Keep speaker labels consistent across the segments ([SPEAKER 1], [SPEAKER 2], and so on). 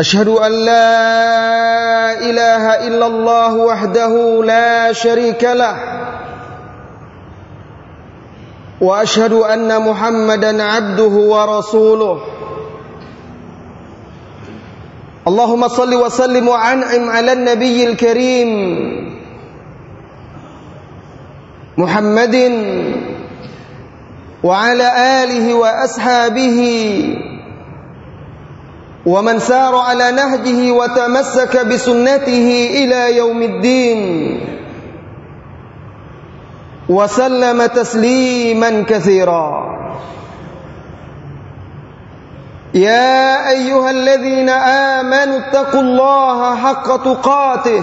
[SPEAKER 1] أشهد أن لا إله إلا الله وحده لا شريك له وأشهد أن محمدا عبده ورسوله. اللهم صل وسلم وعنعم على النبي الكريم محمد وعلى آله وأصحابه ومن سار على نهجه وتمسك بسنته إلى يوم الدين وسلم تسليما كثيرا. يا أيها الذين آمنوا اتقوا الله حق تقاته.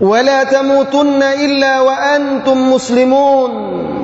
[SPEAKER 1] ولا تموتن إلا وأنتم مسلمون.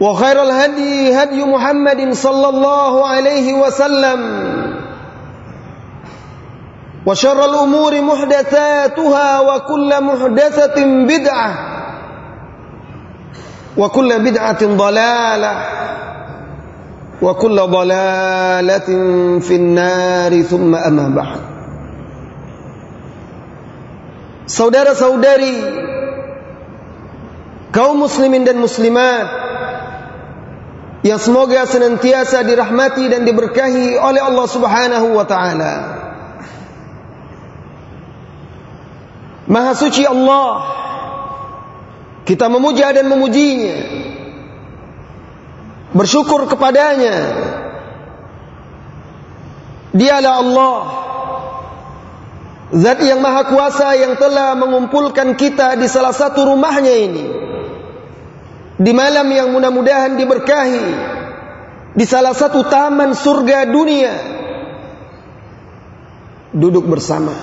[SPEAKER 1] وخير الهدي هدي محمد صلى الله عليه وسلم. وشر الأمور محدثاتها وكل محدثة بدعة وكل بدعة ضلالة وكل ضلالة في النار ثم أما بعد. Saudara-saudari kaum muslimin dan muslimat yang semoga senantiasa dirahmati dan diberkahi oleh Allah Subhanahu wa taala. Maha suci Allah. Kita memuja dan memujinya. Bersyukur kepadanya. Dialah Allah. Zat yang maha kuasa yang telah mengumpulkan kita di salah satu rumahnya ini Di malam yang mudah-mudahan diberkahi. Di salah satu taman surga dunia. Duduk bersama.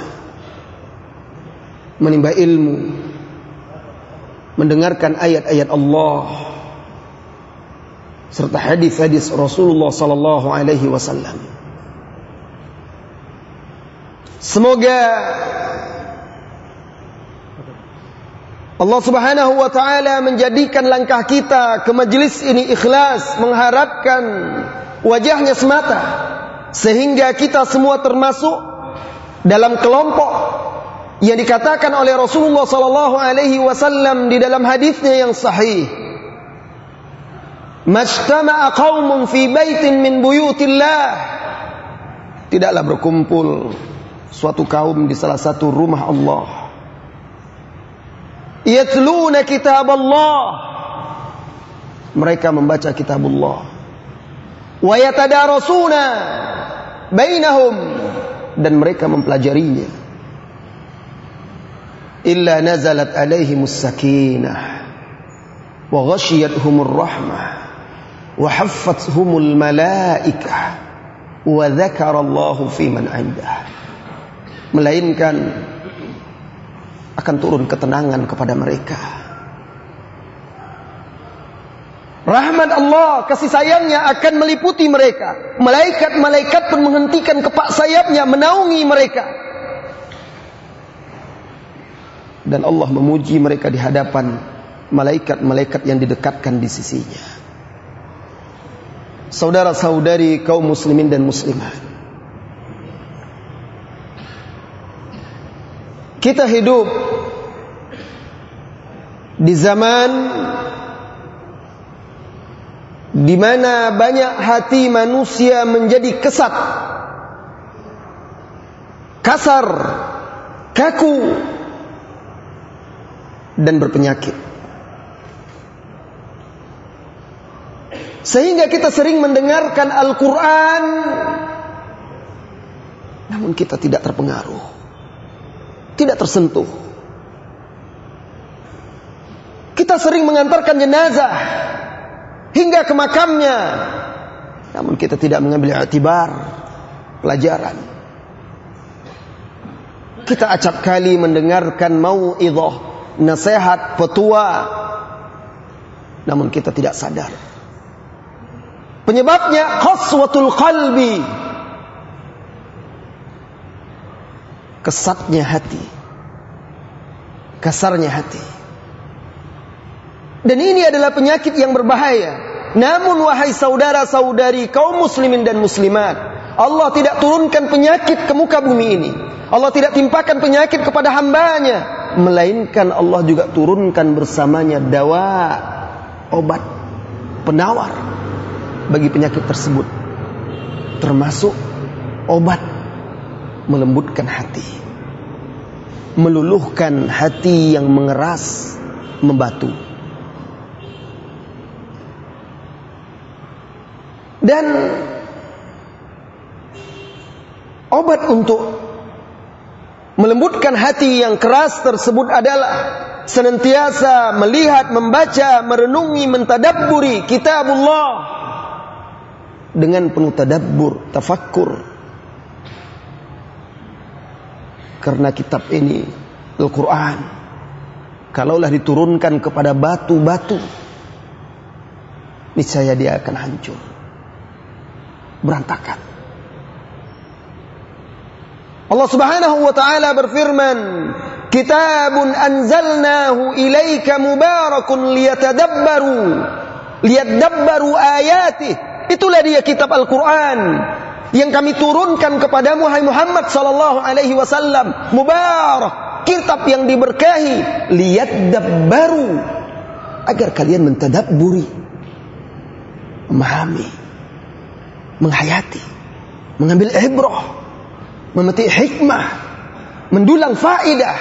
[SPEAKER 1] Menimba ilmu. Mendengarkan ayat-ayat Allah. Serta hadis-hadis Rasulullah sallallahu alaihi wasallam. Semoga Allah Subhanahu wa taala menjadikan langkah kita ke majelis ini ikhlas mengharapkan wajahnya semata sehingga kita semua termasuk dalam kelompok yang dikatakan oleh Rasulullah sallallahu alaihi wasallam di dalam hadisnya yang sahih Majtama'a qaumun fi baitin min buyutillah tidaklah berkumpul suatu kaum di salah satu rumah Allah. Yatluna kitab Allah. Mereka membaca kitab Allah. Wa yatadarasuna bainahum dan mereka mempelajarinya. Illa nazalat alaihimus sakinah wa ghashiyatuhumur rahmah wa haffathumul malaikah wa dzakara Allahu fi man 'indah melainkan akan turun ketenangan kepada mereka Rahmat Allah, kasih sayangnya akan meliputi mereka. Malaikat-malaikat pun menghentikan kepak sayapnya, menaungi mereka. Dan Allah memuji mereka di hadapan malaikat-malaikat yang didekatkan di sisinya. Saudara-saudari kaum muslimin dan muslimat. Kita hidup di zaman di mana banyak hati manusia menjadi kesat, kasar, kaku, dan berpenyakit. Sehingga kita sering mendengarkan Al-Quran, namun kita tidak terpengaruh, tidak tersentuh. Kita sering mengantarkan jenazah hingga ke makamnya. Namun kita tidak mengambil atibar pelajaran. Kita acap kali mendengarkan mau'idhah, nasihat, petua. Namun kita tidak sadar. Penyebabnya khaswatul qalbi. Kesatnya hati. Kasarnya hati. Dan ini adalah penyakit yang berbahaya. Namun wahai saudara-saudari kaum muslimin dan muslimat, Allah tidak turunkan penyakit ke muka bumi ini. Allah tidak timpakan penyakit kepada hambanya. Melainkan Allah juga turunkan bersamanya dawa, obat, penawar bagi penyakit tersebut. Termasuk obat melembutkan hati. Meluluhkan hati yang mengeras, membatu Dan obat untuk melembutkan hati yang keras tersebut adalah senantiasa melihat, membaca, merenungi, mentadabburi kitabullah dengan penuh tadabbur, tafakkur. Karena kitab ini Al-Quran Kalaulah diturunkan kepada batu-batu Niscaya dia akan hancur berantakan. Allah Subhanahu wa taala berfirman, "Kitabun anzalnahu ilaika mubarakun liyatadabbaru liyadabbaru ayatih." Itulah dia kitab Al-Qur'an yang kami turunkan kepadamu hai Muhammad sallallahu alaihi wasallam. Mubarak, kitab yang diberkahi, liyadabbaru agar kalian mentadabburi memahami menghayati, mengambil ibrah, memetik hikmah, mendulang faidah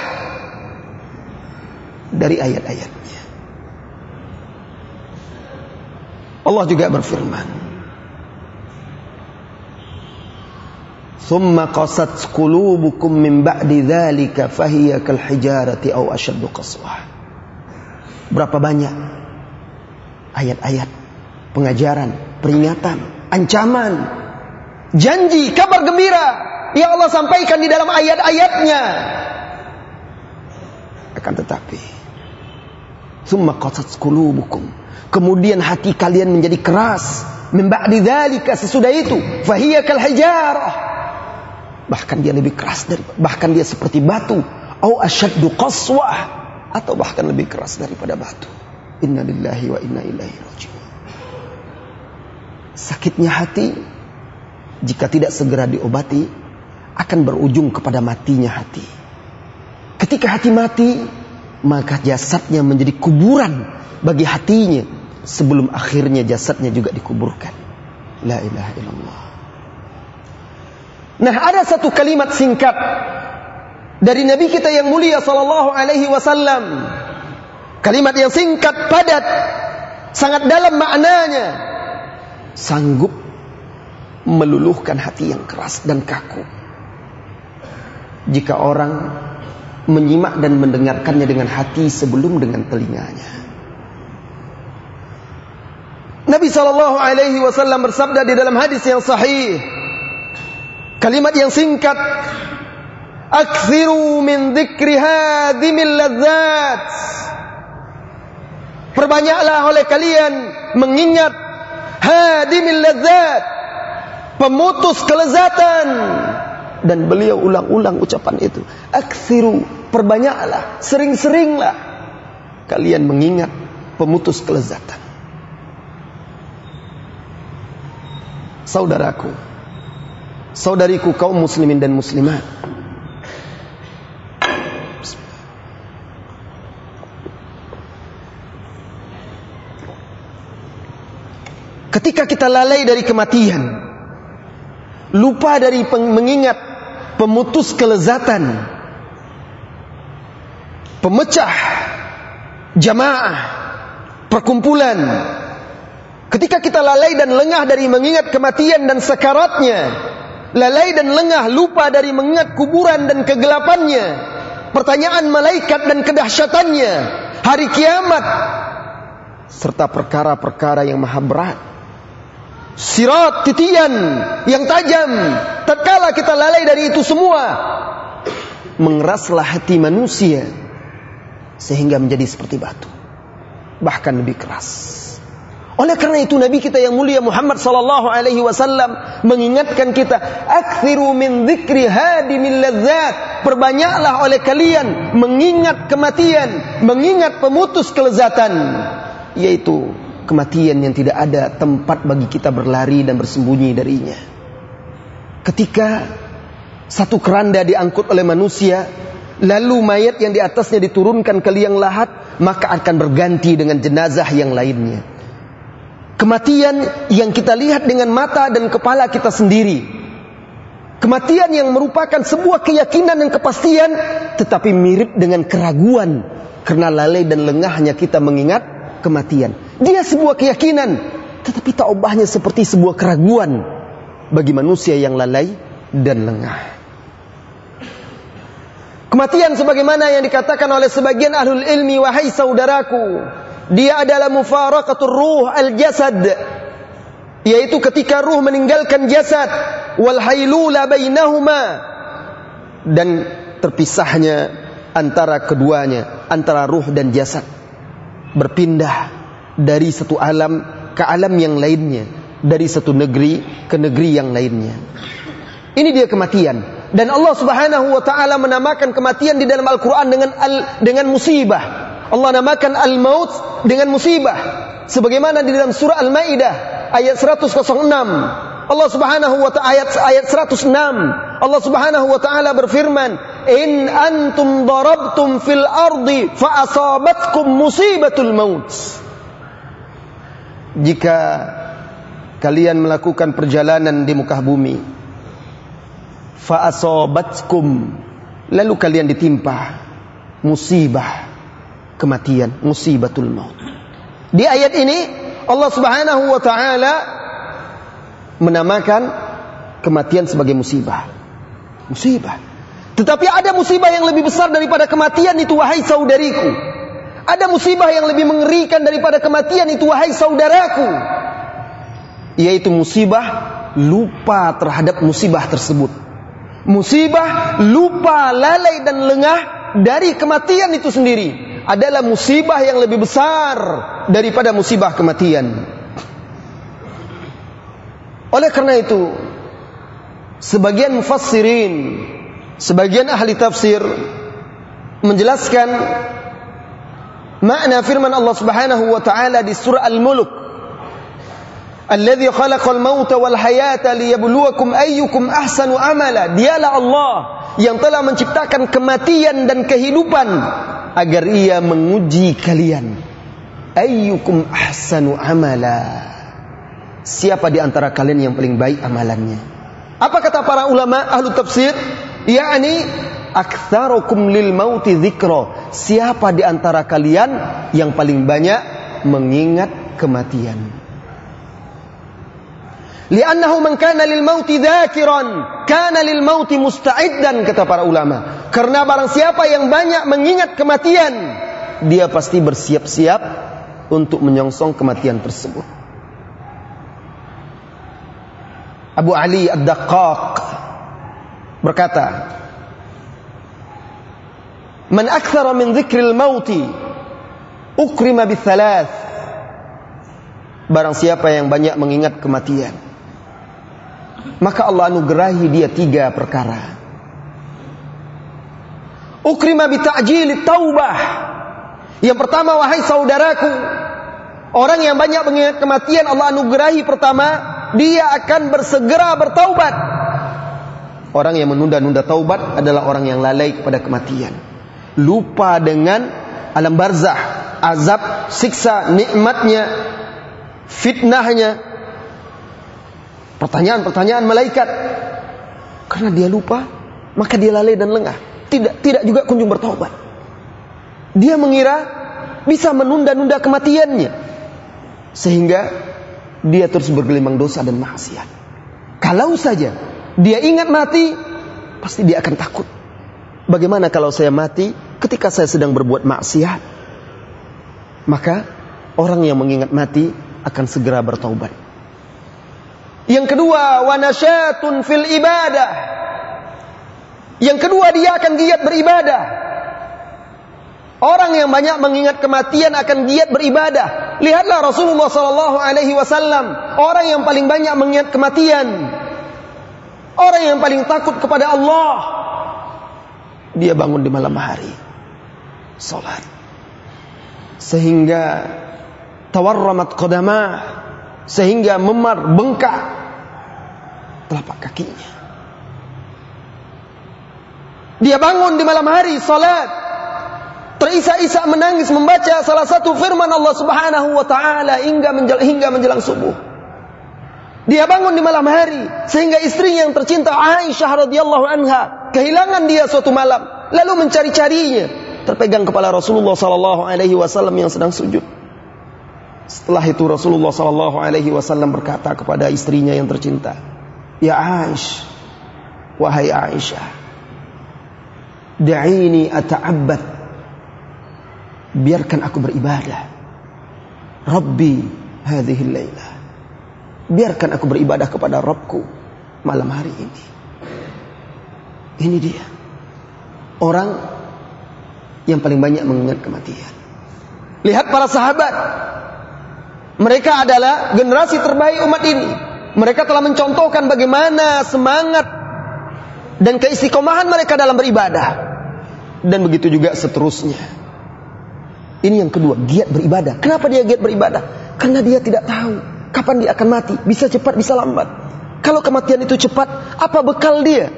[SPEAKER 1] dari ayat-ayatnya. Allah juga berfirman, ثم قصت قلوبكم من بعد ذلك فهي كالحجارة أو أشد ashaddu. Berapa banyak ayat-ayat pengajaran, peringatan, ancaman, janji, kabar gembira yang Allah sampaikan di dalam ayat-ayatnya. Akan tetapi, thumma qasat qulubukum. Kemudian hati kalian menjadi keras. Min ba'di dzalika sesudah itu, fahiya kal hijarah Bahkan dia lebih keras dari bahkan dia seperti batu, au asyaddu qaswah atau bahkan lebih keras daripada batu. Inna lillahi wa inna ilaihi rajiun. Sakitnya hati jika tidak segera diobati akan berujung kepada matinya hati. Ketika hati mati, maka jasadnya menjadi kuburan bagi hatinya sebelum akhirnya jasadnya juga dikuburkan. La ilaha illallah. Nah, ada satu kalimat singkat dari Nabi kita yang mulia sallallahu alaihi wasallam. Kalimat yang singkat, padat, sangat dalam maknanya sanggup meluluhkan hati yang keras dan kaku. Jika orang menyimak dan mendengarkannya dengan hati sebelum dengan telinganya. Nabi Shallallahu Alaihi Wasallam bersabda di dalam hadis yang sahih, kalimat yang singkat, "Akthiru min dzikri hadimil ladzat." Perbanyaklah oleh kalian mengingat hadimil ladzat, pemutus kelezatan. Dan beliau ulang-ulang ucapan itu. Aksiru, perbanyaklah, sering-seringlah kalian mengingat pemutus kelezatan. Saudaraku, saudariku kaum muslimin dan muslimat. Ketika kita lalai dari kematian, lupa dari mengingat pemutus kelezatan, pemecah jamaah, perkumpulan. Ketika kita lalai dan lengah dari mengingat kematian dan sekaratnya, lalai dan lengah lupa dari mengingat kuburan dan kegelapannya, pertanyaan malaikat dan kedahsyatannya, hari kiamat, serta perkara-perkara yang maha berat. Sirat titian yang tajam. Tatkala kita lalai dari itu semua mengeraslah hati manusia sehingga menjadi seperti batu. Bahkan lebih keras oleh karena itu Nabi kita yang mulia Muhammad sallallahu alaihi wasallam mengingatkan kita, "Aktsiru min dzikri hadimil ladzat." Perbanyaklah oleh kalian mengingat kematian, mengingat pemutus kelezatan, yaitu kematian yang tidak ada tempat bagi kita berlari dan bersembunyi darinya. Ketika satu keranda diangkut oleh manusia, lalu mayat yang di atasnya diturunkan ke liang lahat, maka akan berganti dengan jenazah yang lainnya. Kematian yang kita lihat dengan mata dan kepala kita sendiri. Kematian yang merupakan sebuah keyakinan dan kepastian, tetapi mirip dengan keraguan karena lalai dan lengahnya kita mengingat kematian. Dia sebuah keyakinan, tetapi taubahnya seperti sebuah keraguan bagi manusia yang lalai dan lengah. Kematian sebagaimana yang dikatakan oleh sebagian ahlul ilmi wahai saudaraku, dia adalah mufaraqatul ruh al-jasad yaitu ketika ruh meninggalkan jasad wal hailula bainahuma dan terpisahnya antara keduanya antara ruh dan jasad berpindah dari satu alam ke alam yang lainnya, dari satu negeri ke negeri yang lainnya. Ini dia kematian. Dan Allah Subhanahu wa taala menamakan kematian di dalam Al-Qur'an dengan al, dengan musibah. Allah namakan al-maut dengan musibah. Sebagaimana di dalam surah Al-Maidah ayat 106. Allah Subhanahu wa taala ayat ayat 106. Allah Subhanahu wa taala berfirman, "In antum darabtum fil ardi fa asabatkum musibatul maut." jika kalian melakukan perjalanan di muka bumi fa asabatkum lalu kalian ditimpa musibah kematian musibatul maut. Di ayat ini Allah Subhanahu wa taala menamakan kematian sebagai musibah. Musibah. Tetapi ada musibah yang lebih besar daripada kematian itu wahai saudariku. Ada musibah yang lebih mengerikan daripada kematian itu wahai saudaraku. Yaitu musibah lupa terhadap musibah tersebut. Musibah lupa lalai dan lengah dari kematian itu sendiri adalah musibah yang lebih besar daripada musibah kematian. Oleh karena itu, sebagian mufassirin, sebagian ahli tafsir menjelaskan makna firman Allah Subhanahu wa taala di surah Al-Mulk Alladhi khalaqal mauta wal hayata liyabluwakum ayyukum ahsanu amala. Dialah Allah yang telah menciptakan kematian dan kehidupan agar ia menguji kalian. Ayyukum ahsanu amala. Siapa di antara kalian yang paling baik amalannya? Apa kata para ulama ahlu tafsir? yakni aktsarukum lil mauti dzikra. Siapa di antara kalian yang paling banyak mengingat kematian? Li'annahu man kana lil mauti dzakiran, kana lil kata para ulama. Karena barang siapa yang banyak mengingat kematian, dia pasti bersiap-siap untuk menyongsong kematian tersebut. Abu Ali Ad-Daqqaq berkata, Man akthara min dzikril mauti ukrima bithalath. barang siapa yang banyak mengingat kematian maka Allah anugerahi dia tiga perkara. Ukrima bita'jil taubah. Yang pertama wahai saudaraku orang yang banyak mengingat kematian Allah anugerahi pertama dia akan bersegera bertaubat. Orang yang menunda-nunda taubat adalah orang yang lalai kepada kematian. Lupa dengan alam barzah azab siksa nikmatnya fitnahnya pertanyaan-pertanyaan malaikat karena dia lupa maka dia lalai dan lengah tidak tidak juga kunjung bertobat. Dia mengira bisa menunda-nunda kematiannya sehingga dia terus bergelimang dosa dan maksiat. Kalau saja dia ingat mati, pasti dia akan takut. Bagaimana kalau saya mati ketika saya sedang berbuat maksiat? Maka orang yang mengingat mati akan segera bertaubat. Yang kedua, wanasyatun fil ibadah yang kedua dia akan giat beribadah. Orang yang banyak mengingat kematian akan giat beribadah. Lihatlah Rasulullah Sallallahu Alaihi Wasallam, orang yang paling banyak mengingat kematian, orang yang paling takut kepada Allah. Dia bangun di malam hari, salat, sehingga tawarramat qadama, sehingga memar bengkak telapak kakinya. Dia bangun di malam hari salat. Terisak-isak menangis membaca salah satu firman Allah Subhanahu wa taala hingga menjelang, hingga menjelang subuh. Dia bangun di malam hari sehingga istrinya yang tercinta Aisyah radhiyallahu anha kehilangan dia suatu malam lalu mencari-carinya terpegang kepala Rasulullah sallallahu alaihi wasallam yang sedang sujud. Setelah itu Rasulullah sallallahu alaihi wasallam berkata kepada istrinya yang tercinta, "Ya Aisyah, wahai Aisyah, Da'ini ata'abbad. Biarkan aku beribadah. Rabbi hadhihi layla. Biarkan aku beribadah kepada Rabbku malam hari ini. Ini dia. Orang yang paling banyak mengingat kematian. Lihat para sahabat. Mereka adalah generasi terbaik umat ini. Mereka telah mencontohkan bagaimana semangat dan keistiqomahan mereka dalam beribadah. Dan begitu juga seterusnya. Ini yang kedua, giat beribadah. Kenapa dia giat beribadah? Karena dia tidak tahu kapan dia akan mati. Bisa cepat, bisa lambat. Kalau kematian itu cepat, apa bekal dia?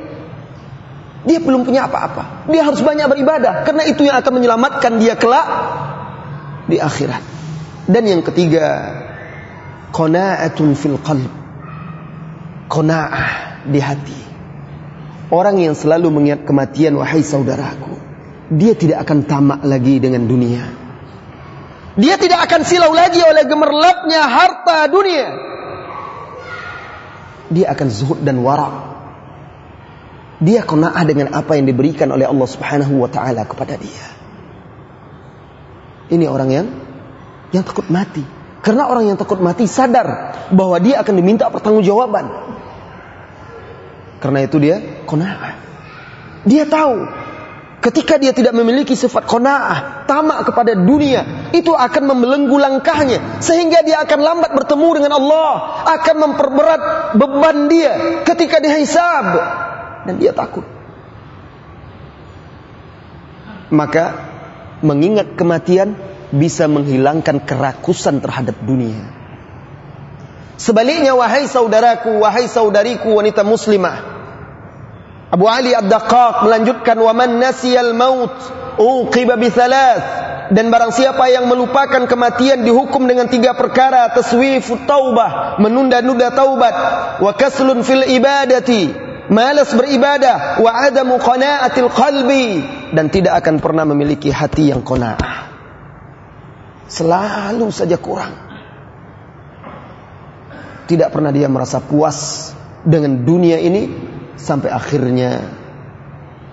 [SPEAKER 1] Dia belum punya apa-apa. Dia harus banyak beribadah. Karena itu yang akan menyelamatkan dia kelak di akhirat. Dan yang ketiga, qanaatun fil qalb. Qanaah di hati. Orang yang selalu mengingat kematian wahai saudaraku, dia tidak akan tamak lagi dengan dunia. Dia tidak akan silau lagi oleh gemerlapnya harta dunia. Dia akan zuhud dan warak. Dia qanaah dengan apa yang diberikan oleh Allah Subhanahu wa taala kepada dia. Ini orang yang yang takut mati. Karena orang yang takut mati sadar bahwa dia akan diminta pertanggungjawaban. Karena itu dia kona'ah. Dia tahu ketika dia tidak memiliki sifat kona'ah, tamak kepada dunia, itu akan membelenggu langkahnya sehingga dia akan lambat bertemu dengan Allah, akan memperberat beban dia ketika dihisab dan dia takut. Maka mengingat kematian bisa menghilangkan kerakusan terhadap dunia. Sebaliknya wahai saudaraku, wahai saudariku wanita muslimah. Abu Ali Ad-Daqqaq melanjutkan wa man nasiyal maut uqiba bi dan barang siapa yang melupakan kematian dihukum dengan tiga perkara taswifut taubah menunda-nunda taubat wa kaslun fil ibadati malas beribadah wa adamu qanaatil qalbi dan tidak akan pernah memiliki hati yang qanaah selalu saja kurang tidak pernah dia merasa puas dengan dunia ini sampai akhirnya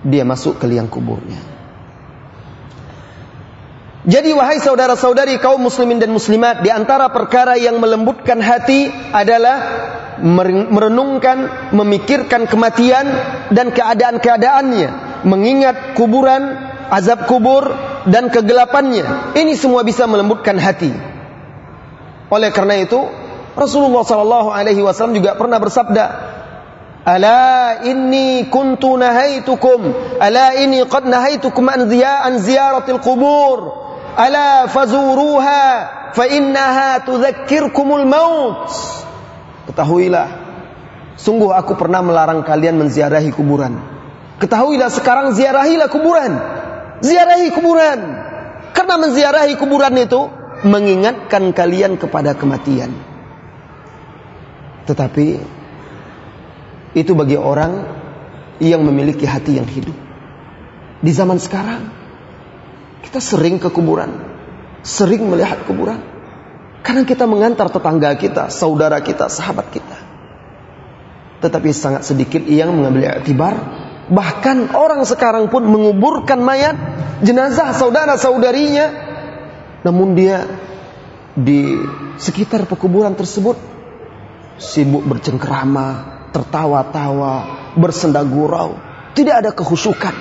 [SPEAKER 1] dia masuk ke liang kuburnya. Jadi wahai saudara-saudari kaum muslimin dan muslimat di antara perkara yang melembutkan hati adalah merenungkan, memikirkan kematian dan keadaan-keadaannya, mengingat kuburan, azab kubur dan kegelapannya. Ini semua bisa melembutkan hati. Oleh karena itu, Rasulullah sallallahu alaihi wasallam juga pernah bersabda, "Ala inni kuntu nahaitukum, ala inni qad nahaitukum an ziya an ziyaratil qubur, ala fazuruha fa innaha tudzakkirkumul maut." Ketahuilah, sungguh aku pernah melarang kalian menziarahi kuburan. Ketahuilah sekarang ziarahilah kuburan. Ziarahi kuburan. Karena menziarahi kuburan itu mengingatkan kalian kepada kematian. Tetapi itu bagi orang yang memiliki hati yang hidup. Di zaman sekarang kita sering ke kuburan, sering melihat kuburan. Karena kita mengantar tetangga kita, saudara kita, sahabat kita. Tetapi sangat sedikit yang mengambil iktibar. Bahkan orang sekarang pun menguburkan mayat jenazah saudara-saudarinya. Namun dia di sekitar pekuburan tersebut sibuk bercengkerama, tertawa-tawa, bersenda gurau, tidak ada kehusukan,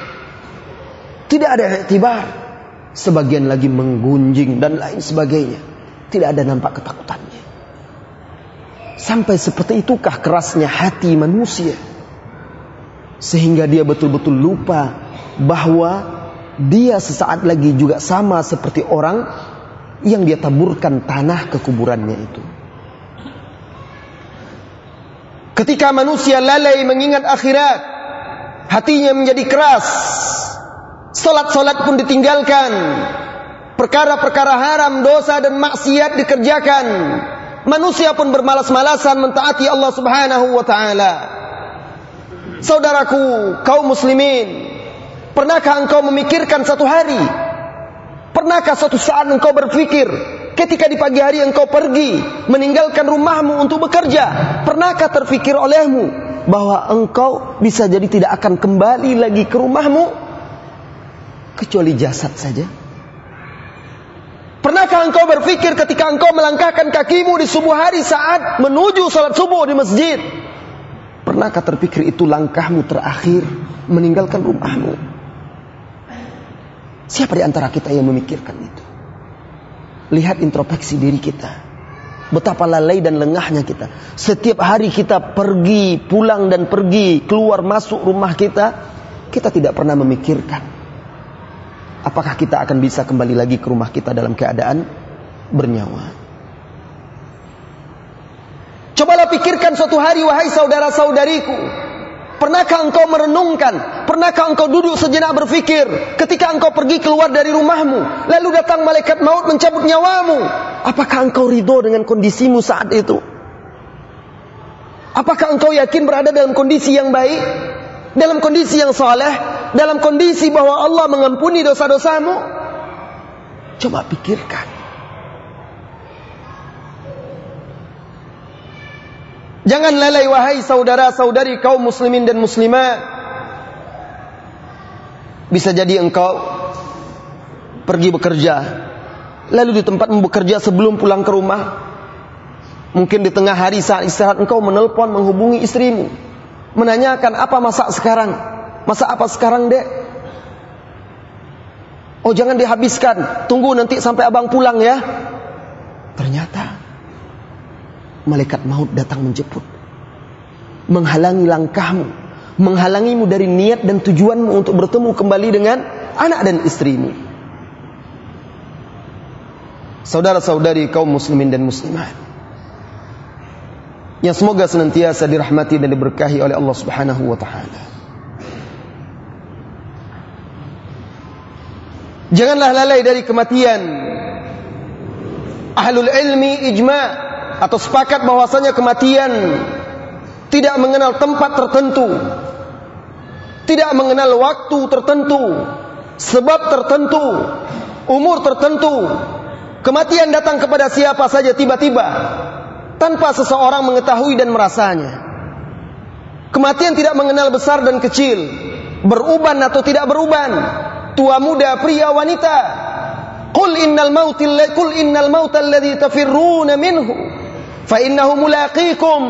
[SPEAKER 1] tidak ada iktibar, sebagian lagi menggunjing dan lain sebagainya, tidak ada nampak ketakutannya. Sampai seperti itukah kerasnya hati manusia, sehingga dia betul-betul lupa bahwa dia sesaat lagi juga sama seperti orang yang dia taburkan tanah ke kuburannya itu. Ketika manusia lalai mengingat akhirat, hatinya menjadi keras. Salat-salat pun ditinggalkan. Perkara-perkara haram, dosa dan maksiat dikerjakan. Manusia pun bermalas-malasan mentaati Allah Subhanahu wa taala. Saudaraku, kaum muslimin, pernahkah engkau memikirkan satu hari? Pernahkah suatu saat engkau berpikir Ketika di pagi hari engkau pergi meninggalkan rumahmu untuk bekerja, pernahkah terfikir olehmu bahwa engkau bisa jadi tidak akan kembali lagi ke rumahmu kecuali jasad saja? Pernahkah engkau berpikir ketika engkau melangkahkan kakimu di subuh hari saat menuju salat subuh di masjid? Pernahkah terpikir itu langkahmu terakhir meninggalkan rumahmu? Siapa di antara kita yang memikirkan itu? Lihat introspeksi diri kita. Betapa lalai dan lengahnya kita. Setiap hari kita pergi, pulang dan pergi, keluar masuk rumah kita, kita tidak pernah memikirkan apakah kita akan bisa kembali lagi ke rumah kita dalam keadaan bernyawa. Cobalah pikirkan suatu hari wahai saudara-saudariku, Pernahkah engkau merenungkan? Pernahkah engkau duduk sejenak berpikir ketika engkau pergi keluar dari rumahmu, lalu datang malaikat maut mencabut nyawamu? Apakah engkau ridho dengan kondisimu saat itu? Apakah engkau yakin berada dalam kondisi yang baik? Dalam kondisi yang soleh? Dalam kondisi bahwa Allah mengampuni dosa-dosamu? Coba pikirkan. Jangan lalai wahai saudara-saudari kaum muslimin dan muslimat. Bisa jadi engkau pergi bekerja. Lalu di tempat bekerja sebelum pulang ke rumah. Mungkin di tengah hari saat istirahat engkau menelpon menghubungi istrimu. Menanyakan apa masak sekarang. Masak apa sekarang dek? Oh jangan dihabiskan. Tunggu nanti sampai abang pulang ya. Ternyata malaikat maut datang menjemput. Menghalangi langkahmu, menghalangimu dari niat dan tujuanmu untuk bertemu kembali dengan anak dan istrimu. Saudara-saudari kaum muslimin dan muslimat. Yang semoga senantiasa dirahmati dan diberkahi oleh Allah Subhanahu wa taala. Janganlah lalai dari kematian. Ahlul ilmi ijma' atau sepakat bahwasanya kematian tidak mengenal tempat tertentu, tidak mengenal waktu tertentu, sebab tertentu, umur tertentu. Kematian datang kepada siapa saja tiba-tiba tanpa seseorang mengetahui dan merasanya. Kematian tidak mengenal besar dan kecil, beruban atau tidak beruban, tua muda, pria, wanita. Qul innal mautil qul innal mautal ladzi tafirruna minhu fa innahu mulaqikum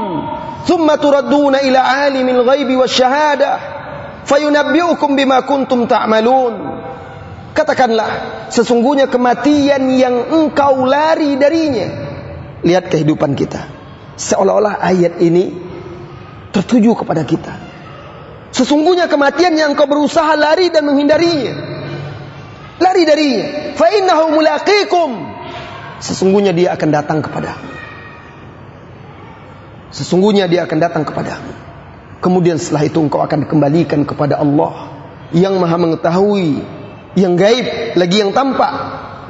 [SPEAKER 1] thumma turadduna ila alimil ghaibi wasyahadah fayunabbiukum bima kuntum katakanlah sesungguhnya kematian yang engkau lari darinya lihat kehidupan kita. Seolah-olah ayat ini tertuju kepada kita. Sesungguhnya kematian yang kau berusaha lari dan menghindarinya. Lari darinya. Fa innahu mulaqikum. Sesungguhnya dia akan datang kepadamu. Sesungguhnya dia akan datang kepadamu. Kemudian setelah itu engkau akan dikembalikan kepada Allah yang maha mengetahui yang gaib lagi yang tampak.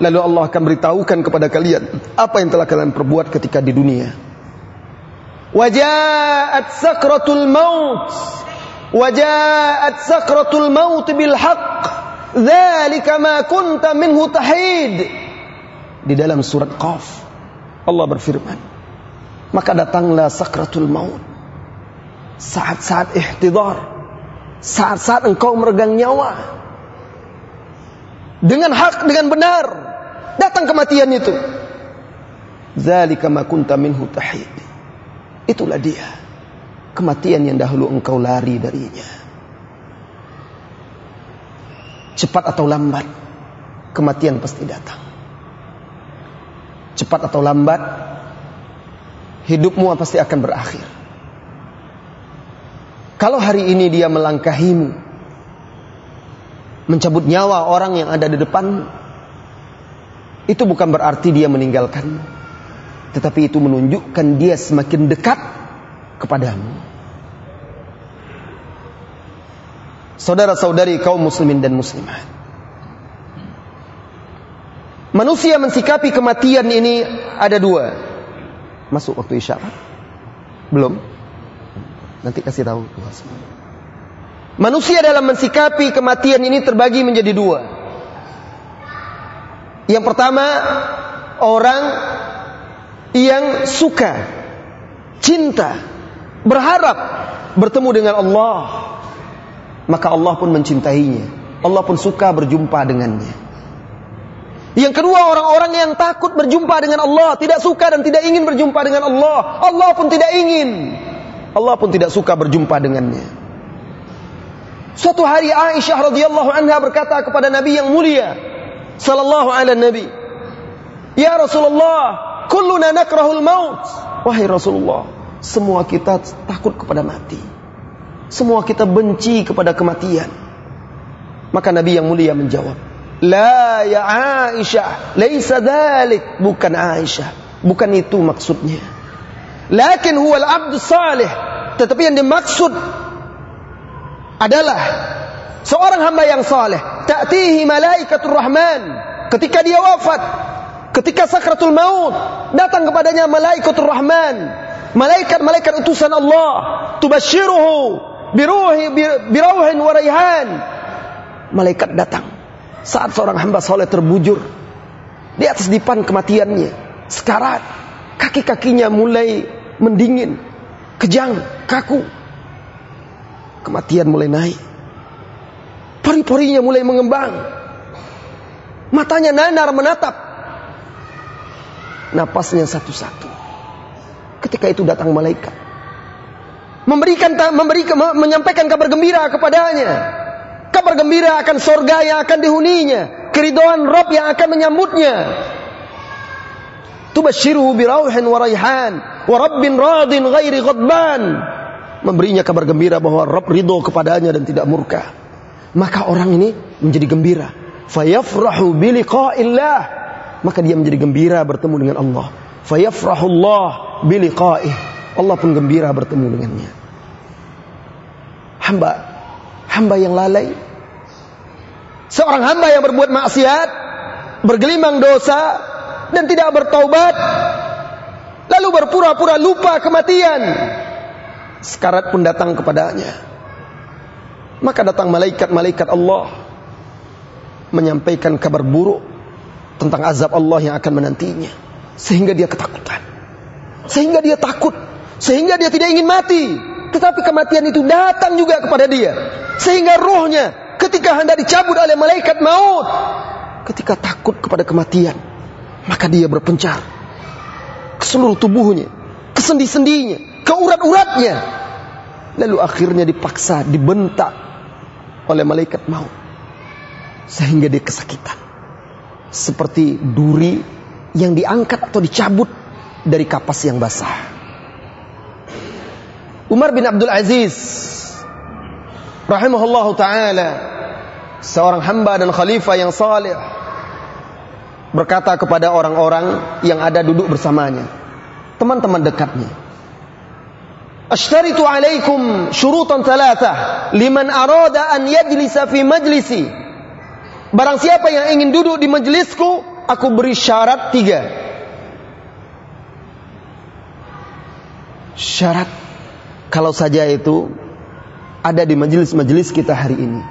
[SPEAKER 1] Lalu Allah akan beritahukan kepada kalian apa yang telah kalian perbuat ketika di dunia. Wajaat sakratul maut. Wajaat sakratul maut bil haqq. Dzalika ma kunta minhu tahid. Di dalam surat qaf Allah berfirman maka datanglah sakratul maut. Saat-saat ihtidar. Saat-saat engkau meregang nyawa. Dengan hak dengan benar. Datang kematian itu. Zalika ma minhu tahid. Itulah dia. Kematian yang dahulu engkau lari darinya. Cepat atau lambat kematian pasti datang. Cepat atau lambat hidupmu pasti akan berakhir. Kalau hari ini dia melangkahimu mencabut nyawa orang yang ada di depan itu bukan berarti dia meninggalkan tetapi itu menunjukkan dia semakin dekat kepadamu. Saudara-saudari kaum muslimin dan muslimat manusia mensikapi kematian ini ada dua masuk waktu isya belum nanti kasih tahu Manusia dalam mensikapi kematian ini terbagi menjadi dua. Yang pertama, orang yang suka, cinta, berharap bertemu dengan Allah. Maka Allah pun mencintainya. Allah pun suka berjumpa dengannya. Yang kedua orang-orang yang takut berjumpa dengan Allah, tidak suka dan tidak ingin berjumpa dengan Allah. Allah pun tidak ingin. Allah pun tidak suka berjumpa dengannya. Suatu hari Aisyah radhiyallahu anha berkata kepada Nabi yang mulia sallallahu alaihi nabi, "Ya Rasulullah, kulluna nakrahul maut." Wahai Rasulullah, semua kita takut kepada mati. Semua kita benci kepada kematian. Maka Nabi yang mulia menjawab, "La ya Aisyah, laisa dzalik." Bukan Aisyah, bukan itu maksudnya. Lakin huwa al-'abd salih. Tetapi yang dimaksud adalah seorang hamba yang saleh. Ta'tihi malaikatur rahman. Ketika dia wafat, ketika sakratul maut, datang kepadanya malaikatur rahman. Malaikat-malaikat utusan Allah, tubashiruhu biruhi birauhin wa raihan. Malaikat datang saat seorang hamba saleh terbujur di atas dipan kematiannya, sekarat, kaki-kakinya mulai mendingin, kejang, kaku, Kematian mulai naik. Pori-porinya mulai mengembang. Matanya nanar menatap. Napasnya satu-satu. Ketika itu datang malaikat. Memberikan memberikan menyampaikan kabar gembira kepadanya. Kabar gembira akan sorga yang akan dihuninya. Keridoan Rob yang akan menyambutnya. Tubashiruhu birauhin wa raihan. Wa rabbin radin ghairi ghadban memberinya kabar gembira bahwa Rob ridho kepadanya dan tidak murka. Maka orang ini menjadi gembira. Fayafrahu biliqa'illah. Maka dia menjadi gembira bertemu dengan Allah. Fayafrahullah biliqa'ih. Allah pun gembira bertemu dengannya. Hamba, hamba yang lalai. Seorang hamba yang berbuat maksiat, bergelimang dosa dan tidak bertaubat, lalu berpura-pura lupa kematian sekarat pun datang kepadanya. Maka datang malaikat-malaikat Allah menyampaikan kabar buruk tentang azab Allah yang akan menantinya. Sehingga dia ketakutan. Sehingga dia takut. Sehingga dia tidak ingin mati. Tetapi kematian itu datang juga kepada dia. Sehingga rohnya ketika hendak dicabut oleh malaikat maut. Ketika takut kepada kematian. Maka dia berpencar. Ke seluruh tubuhnya. Ke sendi-sendinya ke urat-uratnya. Lalu akhirnya dipaksa, dibentak oleh malaikat maut. Sehingga dia kesakitan. Seperti duri yang diangkat atau dicabut dari kapas yang basah. Umar bin Abdul Aziz rahimahullahu taala seorang hamba dan khalifah yang saleh berkata kepada orang-orang yang ada duduk bersamanya, teman-teman dekatnya. Ashtaritu alaikum syurutan thalathah liman arada an yajlisa fi majlisi. Barang siapa yang ingin duduk di majlisku, aku beri syarat tiga. Syarat kalau saja itu ada di majelis-majelis kita hari ini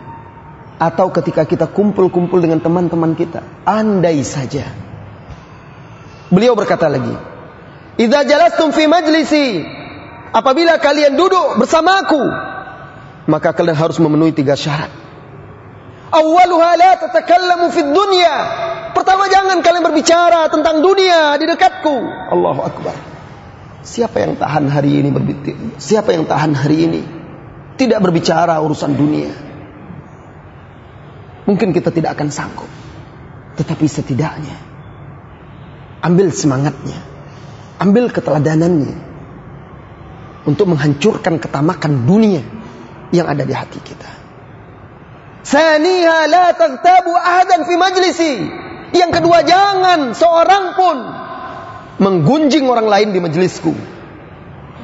[SPEAKER 1] atau ketika kita kumpul-kumpul dengan teman-teman kita, andai saja. Beliau berkata lagi, "Idza jalastum fi majlisi, apabila kalian duduk bersamaku, maka kalian harus memenuhi tiga syarat. Awwaluha la tatakallamu fid dunya. Pertama jangan kalian berbicara tentang dunia di dekatku. Allahu akbar. Siapa yang tahan hari ini berbicara? Siapa yang tahan hari ini tidak berbicara urusan dunia? Mungkin kita tidak akan sanggup. Tetapi setidaknya ambil semangatnya, ambil keteladanannya untuk menghancurkan ketamakan dunia yang ada di hati kita. Saniha la ahadan. Yang kedua jangan seorang pun menggunjing orang lain di majelisku.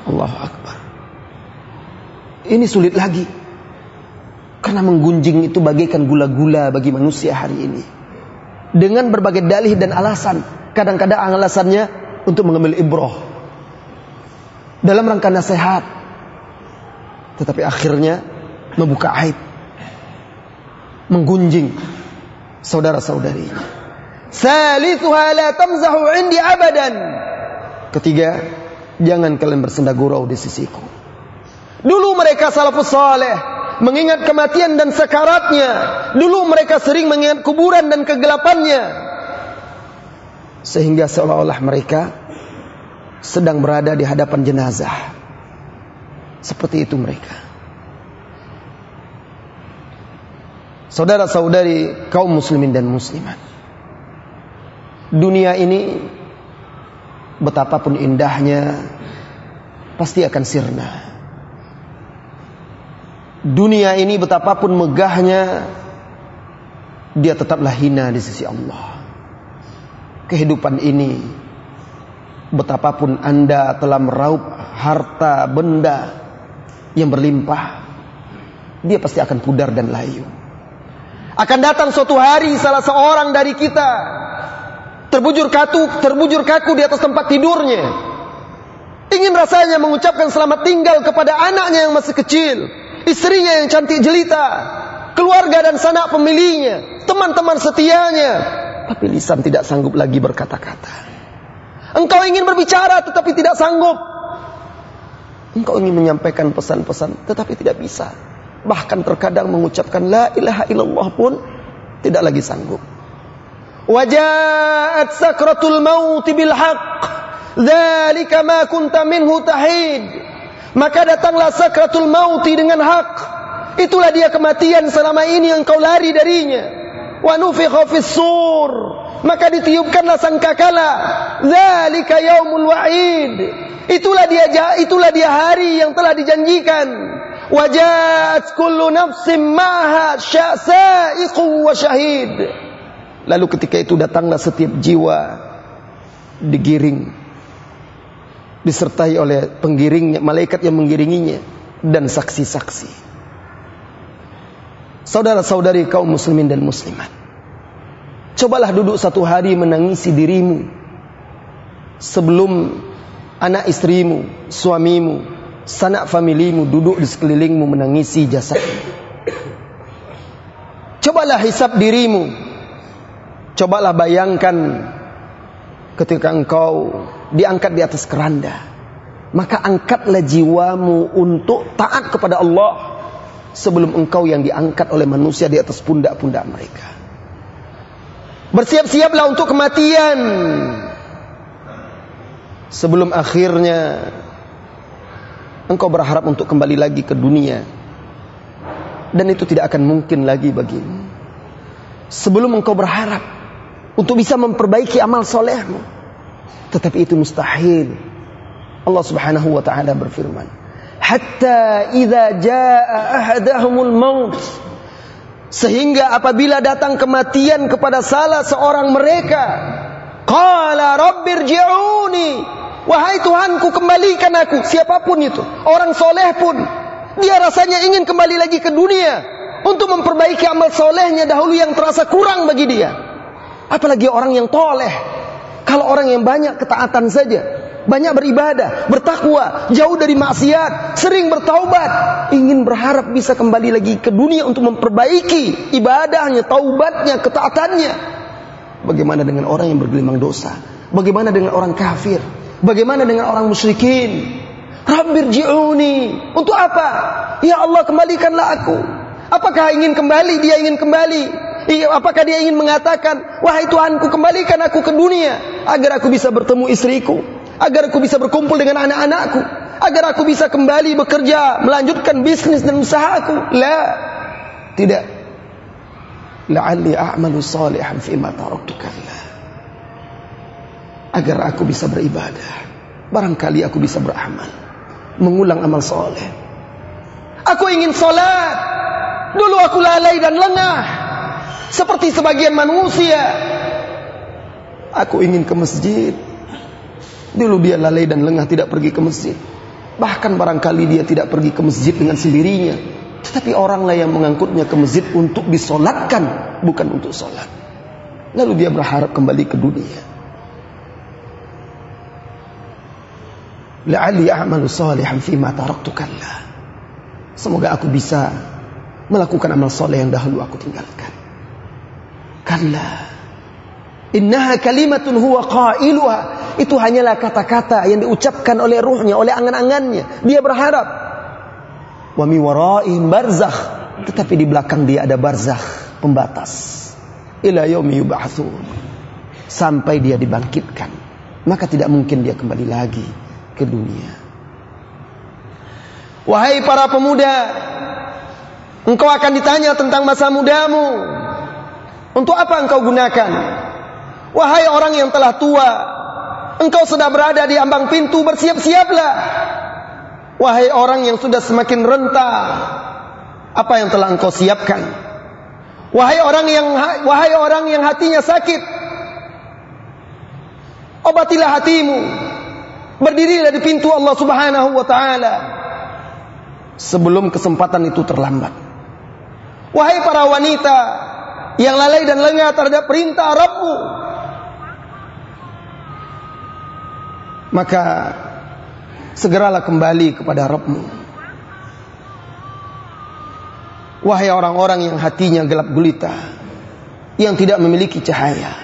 [SPEAKER 1] Allahu Akbar. Ini sulit lagi. Karena menggunjing itu bagaikan gula-gula bagi manusia hari ini. Dengan berbagai dalih dan alasan. Kadang-kadang alasannya untuk mengambil ibroh. Dalam rangka nasihat. Tetapi akhirnya membuka aib. Menggunjing saudara-saudari. Salithuha la tamzahu indi abadan. Ketiga, jangan kalian bersenda gurau di sisiku. Dulu mereka salafus saleh mengingat kematian dan sekaratnya. Dulu mereka sering mengingat kuburan dan kegelapannya. Sehingga seolah-olah mereka sedang berada di hadapan jenazah. Seperti itu mereka. Saudara-saudari kaum muslimin dan muslimat. Dunia ini betapapun indahnya pasti akan sirna. Dunia ini betapapun megahnya dia tetaplah hina di sisi Allah. Kehidupan ini betapapun Anda telah meraup harta benda yang berlimpah, dia pasti akan pudar dan layu. Akan datang suatu hari salah seorang dari kita terbujur kaku, terbujur kaku di atas tempat tidurnya. Ingin rasanya mengucapkan selamat tinggal kepada anaknya yang masih kecil, istrinya yang cantik jelita, keluarga dan sanak pemilihnya, teman-teman setianya. Tapi lisan tidak sanggup lagi berkata-kata. Engkau ingin berbicara tetapi tidak sanggup. Engkau ingin menyampaikan pesan-pesan tetapi tidak bisa bahkan terkadang mengucapkan la ilaha illallah pun tidak lagi sanggup. Sakratul maut bil haqq. Dzalika ma kunta minhu tahid. Maka datanglah sakratul maut dengan hak. Itulah dia kematian selama ini yang kau lari darinya. Wa nufikha fis sur. Maka ditiupkanlah sangkakala. Dzalika yaumul wa'id. Itulah dia itulah dia hari yang telah dijanjikan Wajat kullu nafsim maha sya'iqu wa syahid. Lalu ketika itu datanglah setiap jiwa digiring disertai oleh penggiringnya, malaikat yang menggiringinya dan saksi-saksi. Saudara-saudari kaum muslimin dan muslimat. Cobalah duduk satu hari menangisi dirimu sebelum anak istrimu, suamimu, sanak familimu duduk di sekelilingmu menangisi jasadmu. Cobalah hisap dirimu. Cobalah bayangkan ketika engkau diangkat di atas keranda. Maka angkatlah jiwamu untuk taat kepada Allah sebelum engkau yang diangkat oleh manusia di atas pundak-pundak mereka. Bersiap-siaplah untuk kematian sebelum akhirnya engkau berharap untuk kembali lagi ke dunia dan itu tidak akan mungkin lagi bagimu sebelum engkau berharap untuk bisa memperbaiki amal solehmu. Tetapi itu mustahil. Allah Subhanahu wa taala berfirman, "Hatta idza jaa ahadahumul maut" Sehingga apabila datang kematian kepada salah seorang mereka, qala rabbirji'uni, wahai Tuhanku kembalikan aku, siapa pun itu, orang soleh pun, dia rasanya ingin kembali lagi ke dunia. Untuk memperbaiki amal solehnya dahulu yang terasa kurang bagi dia. Apalagi orang yang toleh. Kalau orang yang banyak ketaatan saja, banyak beribadah, bertakwa, jauh dari maksiat, sering bertaubat, ingin berharap bisa kembali lagi ke dunia untuk memperbaiki ibadahnya, taubatnya, ketaatannya. Bagaimana dengan orang yang bergelimang dosa? Bagaimana dengan orang kafir? Bagaimana dengan orang musyrikin? Rabbir ji'uni. Untuk apa? Ya Allah kembalikanlah aku. Apakah ingin kembali? Dia ingin kembali. Apakah dia ingin mengatakan, wahai Tuhanku kembalikan aku ke dunia agar aku bisa bertemu istriku, agar aku bisa berkumpul dengan anak-anakku, agar aku bisa kembali bekerja, melanjutkan bisnis dan usahaku. La, tidak. La'alli a'malu salihan ma taraktu. Agar aku bisa beribadah. Barangkali aku bisa beramal. Mengulang amal soleh. Aku ingin solat. Dulu aku lalai dan lengah. Seperti sebagian manusia. Aku ingin ke masjid. Dulu dia lalai dan lengah tidak pergi ke masjid. Bahkan barangkali dia tidak pergi ke masjid dengan sendirinya. Tetapi oranglah yang mengangkutnya ke masjid untuk disolatkan. Bukan untuk solat. Lalu dia berharap kembali ke dunia. La'ali a'malu salihan fima taraktu kalla. Semoga aku bisa melakukan amal soleh yang dahulu aku tinggalkan. Kalla. Innaha kalimatun huwa qailuha. Itu hanyalah kata-kata yang diucapkan oleh ruhnya, oleh angan-angannya. Dia berharap. Wa mi waraihim barzakh. Tetapi di belakang dia ada barzakh, pembatas. Ila yaumi yub'atsun. Sampai dia dibangkitkan. Maka tidak mungkin dia kembali lagi ke dunia. Wahai para pemuda, engkau akan ditanya tentang masa mudamu. Untuk apa engkau gunakan? Wahai orang yang telah tua, engkau sudah berada di ambang pintu, bersiap-siaplah. Wahai orang yang sudah semakin renta, apa yang telah engkau siapkan? Wahai orang yang wahai orang yang hatinya sakit, obatilah hatimu. Berdirilah di pintu Allah Subhanahu wa taala sebelum kesempatan itu terlambat. Wahai para wanita, yang lalai dan lengah terhadap perintah Rabbu. Maka segeralah kembali kepada Rabbmu. Wahai orang-orang yang hatinya gelap gulita, yang tidak memiliki cahaya.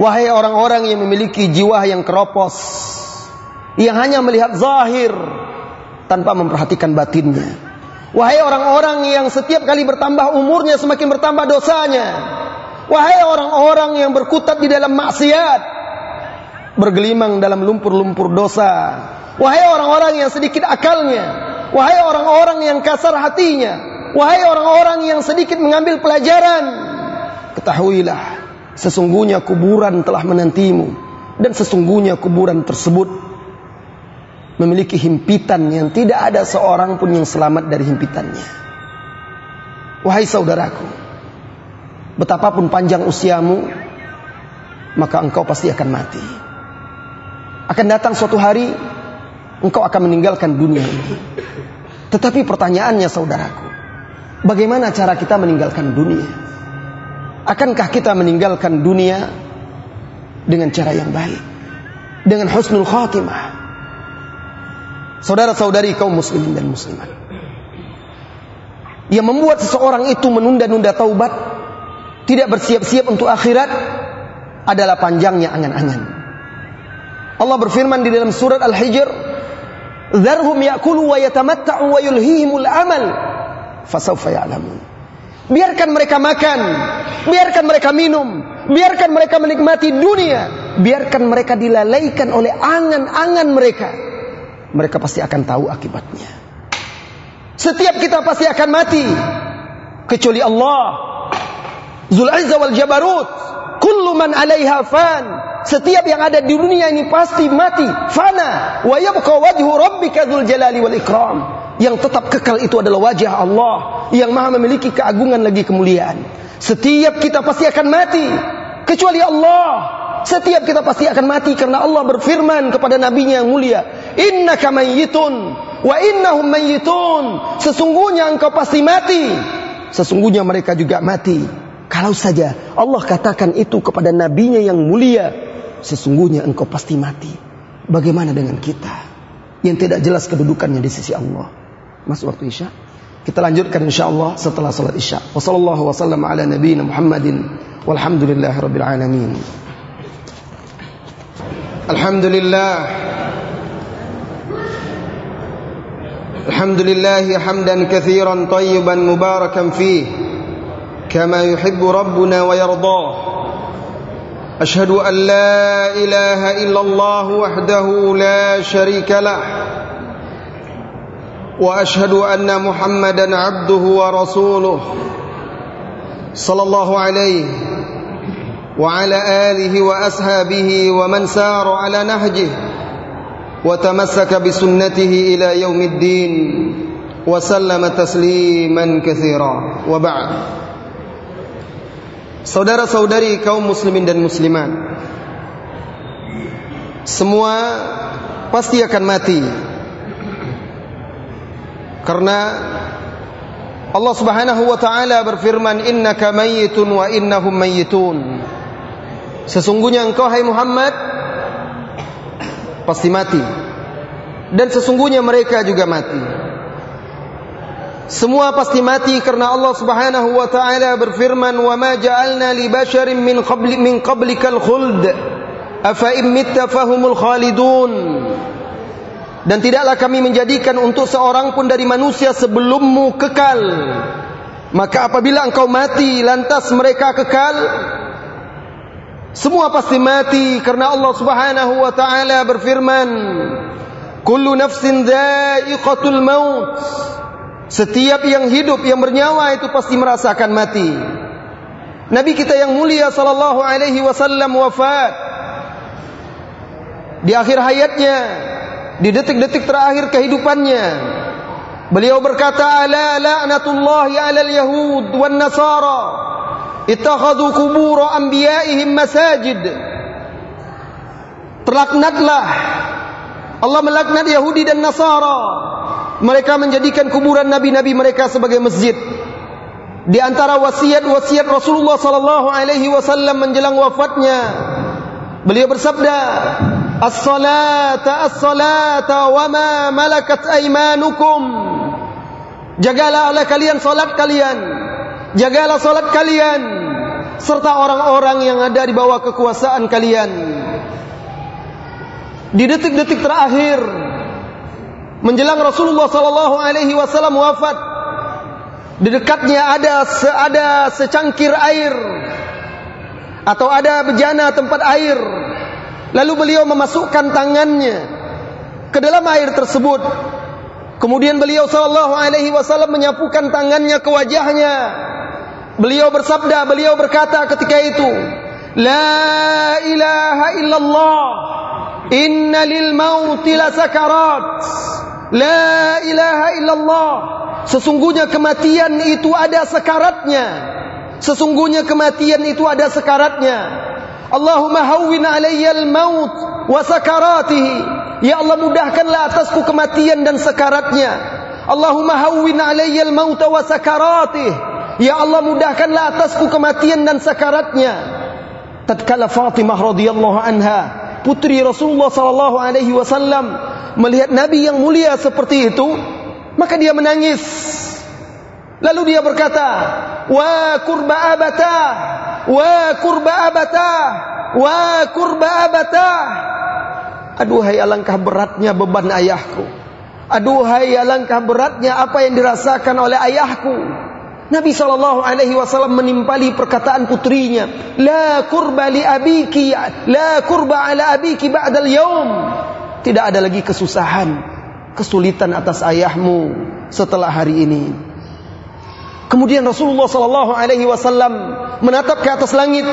[SPEAKER 1] Wahai orang-orang yang memiliki jiwa yang keropos, yang hanya melihat zahir tanpa memperhatikan batinnya. Wahai orang-orang yang setiap kali bertambah umurnya semakin bertambah dosanya. Wahai orang-orang yang berkutat di dalam maksiat. Bergelimang dalam lumpur-lumpur dosa. Wahai orang-orang yang sedikit akalnya. Wahai orang-orang yang kasar hatinya. Wahai orang-orang yang sedikit mengambil pelajaran. Ketahuilah. Sesungguhnya kuburan telah menantimu. Dan sesungguhnya kuburan tersebut memiliki himpitan yang tidak ada seorang pun yang selamat dari himpitannya. Wahai saudaraku, betapapun panjang usiamu, maka engkau pasti akan mati. Akan datang suatu hari, engkau akan meninggalkan dunia ini. Tetapi pertanyaannya saudaraku, bagaimana cara kita meninggalkan dunia? Akankah kita meninggalkan dunia dengan cara yang baik? Dengan husnul khatimah? Saudara-saudari kaum muslimin dan muslimat. Yang membuat seseorang itu menunda-nunda taubat, tidak bersiap-siap untuk akhirat adalah panjangnya angan-angan. Allah berfirman di dalam surat Al-Hijr, "Dzarhum ya'kulu wa yatamatta'u wa yulhihimul amal, fasawfa ya'lamun." Biarkan mereka makan, biarkan mereka minum, biarkan mereka menikmati dunia, biarkan mereka dilalaikan oleh angan-angan mereka mereka pasti akan tahu akibatnya. Setiap kita pasti akan mati kecuali Allah. Zul wal Jabarut, kullu man 'alaiha fan Setiap yang ada di dunia ini pasti mati, fana. Wa yabqa wajhu rabbika dzul jalali wal ikram. Yang tetap kekal itu adalah wajah Allah yang Maha memiliki keagungan lagi kemuliaan. Setiap kita pasti akan mati kecuali Allah. Setiap kita pasti akan mati karena Allah berfirman kepada nabinya yang mulia, "Innaka mayyitun wa innahum mayyitun." Sesungguhnya engkau pasti mati. Sesungguhnya mereka juga mati. Kalau saja Allah katakan itu kepada nabinya yang mulia, sesungguhnya engkau pasti mati. Bagaimana dengan kita yang tidak jelas kedudukannya di sisi Allah? Masuk waktu Isya. Kita lanjutkan insyaallah setelah salat Isya. Wassallallahu wasallam ala nabiyina Muhammadin. الحمد لله. الحمد لله حمدا كثيرا طيبا مباركا فيه كما يحب ربنا ويرضاه. أشهد أن لا إله إلا الله وحده لا شريك له. وأشهد أن محمدا عبده ورسوله. صلى الله عليه وعلى آله وأصحابه ومن سار على نهجه وتمسك بسنته إلى يوم الدين وسلم تسليما كثيرا وبعد Saudara-saudari kaum muslimin dan muslimat Semua pasti akan mati Karena Allah Subhanahu wa taala berfirman innaka mayyitun wa innahum mayyitun Sesungguhnya engkau hai Muhammad pasti mati dan sesungguhnya mereka juga mati. Semua pasti mati karena Allah Subhanahu wa taala berfirman wa ma ja'alna li basharin min qabli min qablikal khuld afa in mitta fahumul khalidun. Dan tidaklah kami menjadikan untuk seorang pun dari manusia sebelummu kekal. Maka apabila engkau mati lantas mereka kekal, semua pasti mati karena Allah Subhanahu wa taala berfirman, "Kullu nafsin dha'iqatul maut." Setiap yang hidup yang bernyawa itu pasti merasakan mati. Nabi kita yang mulia sallallahu alaihi wasallam wafat. Di akhir hayatnya, di detik-detik terakhir kehidupannya, beliau berkata, "Ala la'natullahi 'alal yahud wan nasara." Ittakhadhu qubur anbiya'ihim masajid. Terlaknatlah. Allah melaknat Yahudi dan Nasara. Mereka menjadikan kuburan nabi-nabi mereka sebagai masjid. Di antara wasiat-wasiat Rasulullah sallallahu alaihi wasallam menjelang wafatnya beliau bersabda as-salata as-salata wa ma malakat aymanukum. Jagalah oleh kalian salat kalian Jagalah salat kalian serta orang-orang yang ada di bawah kekuasaan kalian. Di detik-detik terakhir menjelang Rasulullah sallallahu alaihi wasallam wafat, di dekatnya ada ada secangkir air atau ada bejana tempat air. Lalu beliau memasukkan tangannya ke dalam air tersebut. Kemudian beliau sallallahu alaihi wasallam menyapukan tangannya ke wajahnya Beliau bersabda, beliau berkata ketika itu, La ilaha illallah, inna lil mauti la sakarat. La ilaha illallah, sesungguhnya kematian itu ada sekaratnya. Sesungguhnya kematian itu ada sekaratnya. Allahumma hawwin alayya al-maut wa sakaratihi. Ya Allah mudahkanlah atasku kematian dan sekaratnya. Allahumma hawwin alayya al-maut wa sakaratihi. Ya Allah mudahkanlah atasku kematian dan sakaratnya. Tatkala Fatimah radhiyallahu anha, putri Rasulullah sallallahu alaihi wasallam melihat Nabi yang mulia seperti itu, maka dia menangis. Lalu dia berkata, "Wa kurba abata, wa kurba abata, wa kurba abata." Aduhai alangkah beratnya beban ayahku. Aduhai alangkah beratnya apa yang dirasakan oleh ayahku. Nabi Shallallahu Alaihi Wasallam menimpali perkataan putrinya, la kurba li abiki, la kurba ala abiki ba'dal yaum. Tidak ada lagi kesusahan, kesulitan atas ayahmu setelah hari ini. Kemudian Rasulullah Shallallahu Alaihi Wasallam menatap ke atas langit,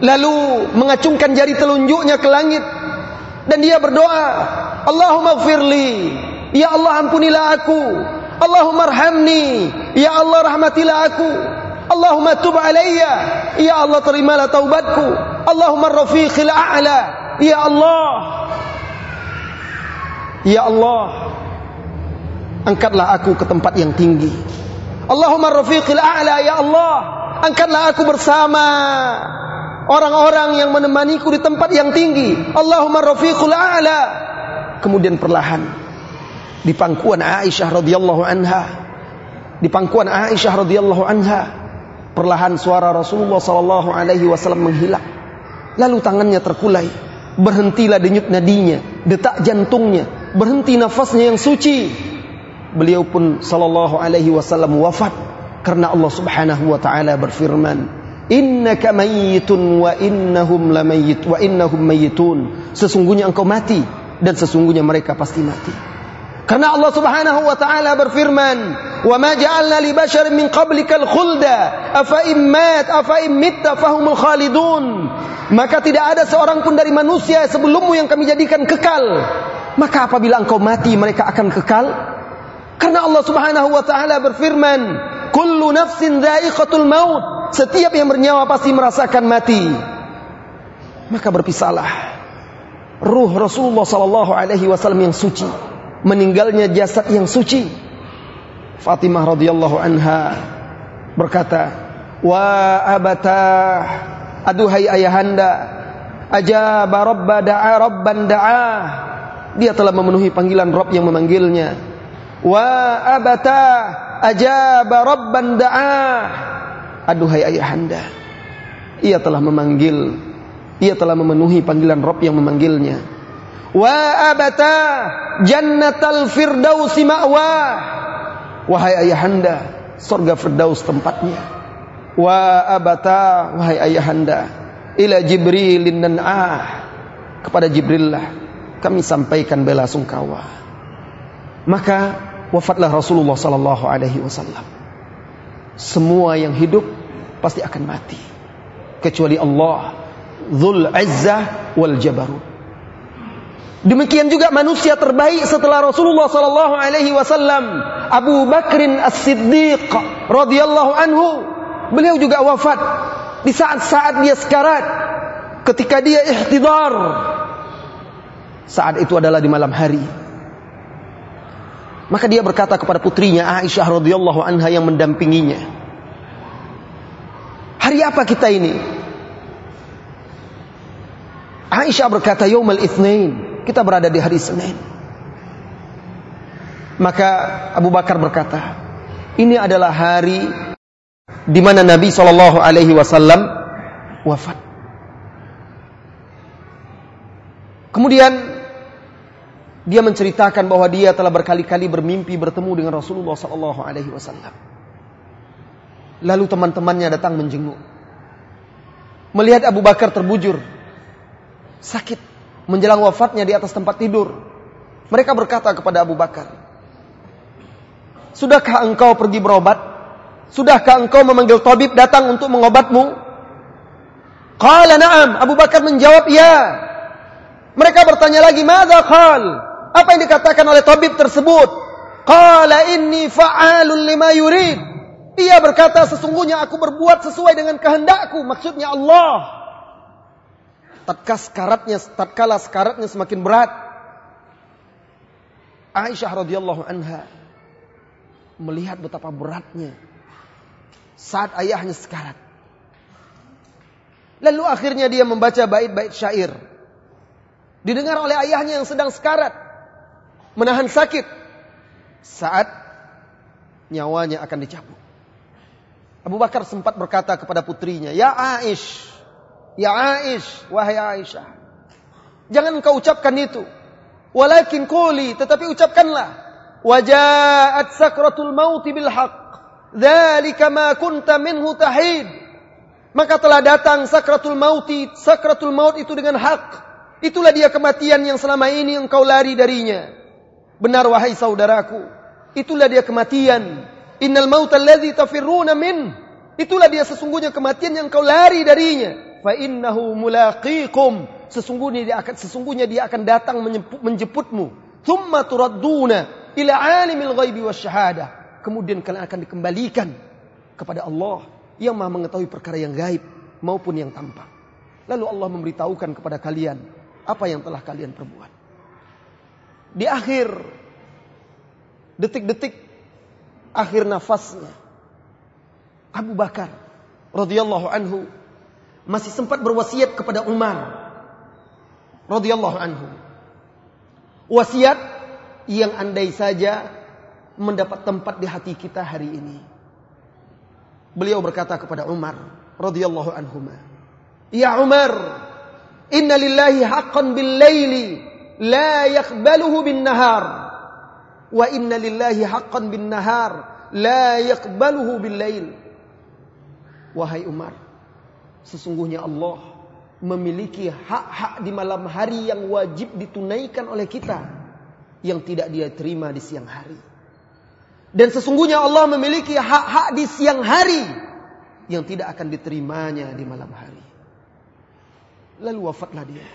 [SPEAKER 1] lalu mengacungkan jari telunjuknya ke langit dan dia berdoa Allahumma gfirli ya Allah ampunilah aku Allahumma arhamni. Ya Allah rahmatilah aku. Allahumma tub alayya. Ya Allah terimalah taubatku. Allahumma rafiqil a'la. Ya Allah. Ya Allah. Angkatlah aku ke tempat yang tinggi. Allahumma rafiqil a'la. Ya Allah. Angkatlah aku bersama orang-orang yang menemaniku di tempat yang tinggi. Allahumma rafiqul a'la. Kemudian perlahan di pangkuan Aisyah radhiyallahu anha di pangkuan Aisyah radhiyallahu anha Perlahan suara Rasulullah sallallahu alaihi wasallam menghilang. Lalu tangannya terkulai. Berhentilah denyut nadinya, detak jantungnya, berhenti nafasnya yang suci. Beliau pun sallallahu alaihi wasallam wafat karena Allah Subhanahu wa taala berfirman, "Innaka mayyitun wa innahum lamayyit wa innahum mayyitun." Sesungguhnya engkau mati dan sesungguhnya mereka pasti mati. Karena Allah Subhanahu wa taala berfirman, "Wa ma ja'alna li basharin min qablikal khulda, afa immat afa imitta fahumul khalidun." Maka tidak ada seorang pun dari manusia sebelummu yang kami jadikan kekal. Maka apabila engkau mati mereka akan kekal? Karena Allah Subhanahu wa taala berfirman, "Kullu nafsin dha'iqatul maut." Setiap yang bernyawa pasti merasakan mati. Maka berpisahlah ruh Rasulullah sallallahu alaihi wasallam yang suci meninggalnya jasad yang suci. Fatimah radhiyallahu anha berkata, "Wa abatah, aduhai ayahanda, ajaba rabba da'a rabban da'a." Dia telah memenuhi panggilan Rabb yang memanggilnya. Wa abatah, ajaba rabban da'a. Aduhai ayahanda, ia telah memanggil, ia telah memenuhi panggilan Rabb yang memanggilnya wa abata jannatal firdausi ma'wa. Wahai ayahanda surga firdaus tempatnya. Wa abata wahai ayahanda ila jibrilin nan'ah. Kepada jibril lah kami sampaikan bela sungkawa. Maka wafatlah Rasulullah sallallahu alaihi wasallam. Semua yang hidup pasti akan mati. Kecuali Allah Dzul Izzah wal Jabarut Demikian juga manusia terbaik setelah Rasulullah sallallahu alaihi wasallam, Abu Bakrin As-Siddiq radhiyallahu anhu. Beliau juga wafat di saat-saat dia sekarat. Ketika dia ihtidar. Saat itu adalah di malam hari. Maka dia berkata kepada putrinya Aisyah radhiyallahu anha yang mendampinginya. Hari apa kita ini? Aisyah berkata, "Yaumul Itsnain." Kita berada di hari Senin. Maka Abu Bakar berkata, ini adalah hari di mana Nabi Shallallahu Alaihi Wasallam wafat. Kemudian dia menceritakan bahwa dia telah berkali-kali bermimpi bertemu dengan Rasulullah Shallallahu Alaihi Wasallam. Lalu teman-temannya datang menjenguk. Melihat Abu Bakar terbujur, sakit, menjelang wafatnya di atas tempat tidur. Mereka berkata kepada Abu Bakar, Sudahkah engkau pergi berobat? Sudahkah engkau memanggil tabib datang untuk mengobatmu? Qala na'am. Abu Bakar menjawab, ya. Mereka bertanya lagi, Mada qal? Apa yang dikatakan oleh tabib tersebut? Qala inni fa'alun lima yurid. Ia berkata, sesungguhnya aku berbuat sesuai dengan kehendakku. Maksudnya Allah tatkala sekaratnya tatkala sekaratnya semakin berat. Aisyah radhiyallahu anha melihat betapa beratnya saat ayahnya sekarat. Lalu akhirnya dia membaca bait-bait syair. Didengar oleh ayahnya yang sedang sekarat menahan sakit saat nyawanya akan dicabut. Abu Bakar sempat berkata kepada putrinya, "Ya Aish, Ya Aish, wahai Aisyah. Jangan kau ucapkan itu. Walakin kuli, tetapi ucapkanlah. Wajaat sakratul mauti bil haq. Dzalika ma kunta minhu tahid. Maka telah datang sakratul mauti, sakratul maut itu dengan hak. Itulah dia kematian yang selama ini engkau lari darinya. Benar wahai saudaraku. Itulah dia kematian. Innal mauta allazi tafirruna min. Itulah dia sesungguhnya kematian yang engkau lari darinya. Fa innahu mulaqikum. Sesungguhnya dia akan sesungguhnya dia akan datang menjemputmu. Thumma turadduna ila alimil ghaibi wasyahadah kemudian kalian akan dikembalikan kepada Allah yang Maha mengetahui perkara yang gaib maupun yang tampak. Lalu Allah memberitahukan kepada kalian apa yang telah kalian perbuat. Di akhir detik-detik akhir nafasnya Abu Bakar radhiyallahu anhu masih sempat berwasiat kepada Umar radhiyallahu anhu. Wasiat yang andai saja mendapat tempat di hati kita hari ini. Beliau berkata kepada Umar radhiyallahu anhu, "Ya Umar, inna lillahi haqqan bil laili la yaqbaluhu bin nahar wa inna lillahi haqqan bin nahar la yaqbaluhu bil lail." Wahai Umar, sesungguhnya Allah memiliki hak-hak di malam hari yang wajib ditunaikan oleh kita yang tidak dia terima di siang hari. Dan sesungguhnya Allah memiliki hak-hak di siang hari yang tidak akan diterimanya di malam hari. Lalu wafatlah dia.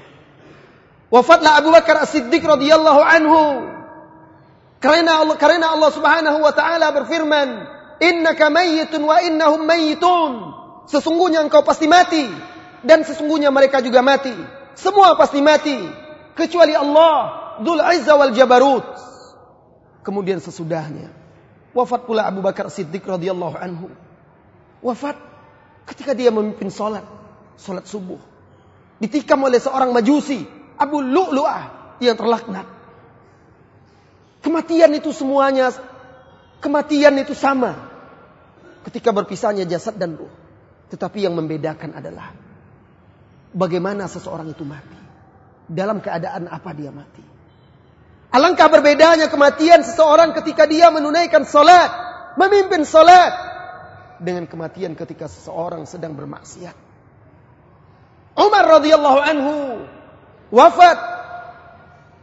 [SPEAKER 1] Wafatlah Abu Bakar As-Siddiq radhiyallahu anhu. Karena Allah karena Allah Subhanahu wa taala berfirman, Innaka mayyitun wa innahum mayyitun. Sesungguhnya engkau pasti mati. Dan sesungguhnya mereka juga mati. Semua pasti mati. Kecuali Allah. Dhul Izza wal Jabarut. Kemudian sesudahnya. Wafat pula Abu Bakar Siddiq radhiyallahu anhu. Wafat ketika dia memimpin sholat. Sholat subuh. Ditikam oleh seorang majusi. Abu Lu'lu'ah. Yang terlaknat. Kematian itu semuanya Kematian itu sama. Ketika berpisahnya jasad dan ruh. Tetapi yang membedakan adalah bagaimana seseorang itu mati. Dalam keadaan apa dia mati. Alangkah berbedanya kematian seseorang ketika dia menunaikan salat, memimpin salat dengan kematian ketika seseorang sedang bermaksiat. Umar radhiyallahu anhu wafat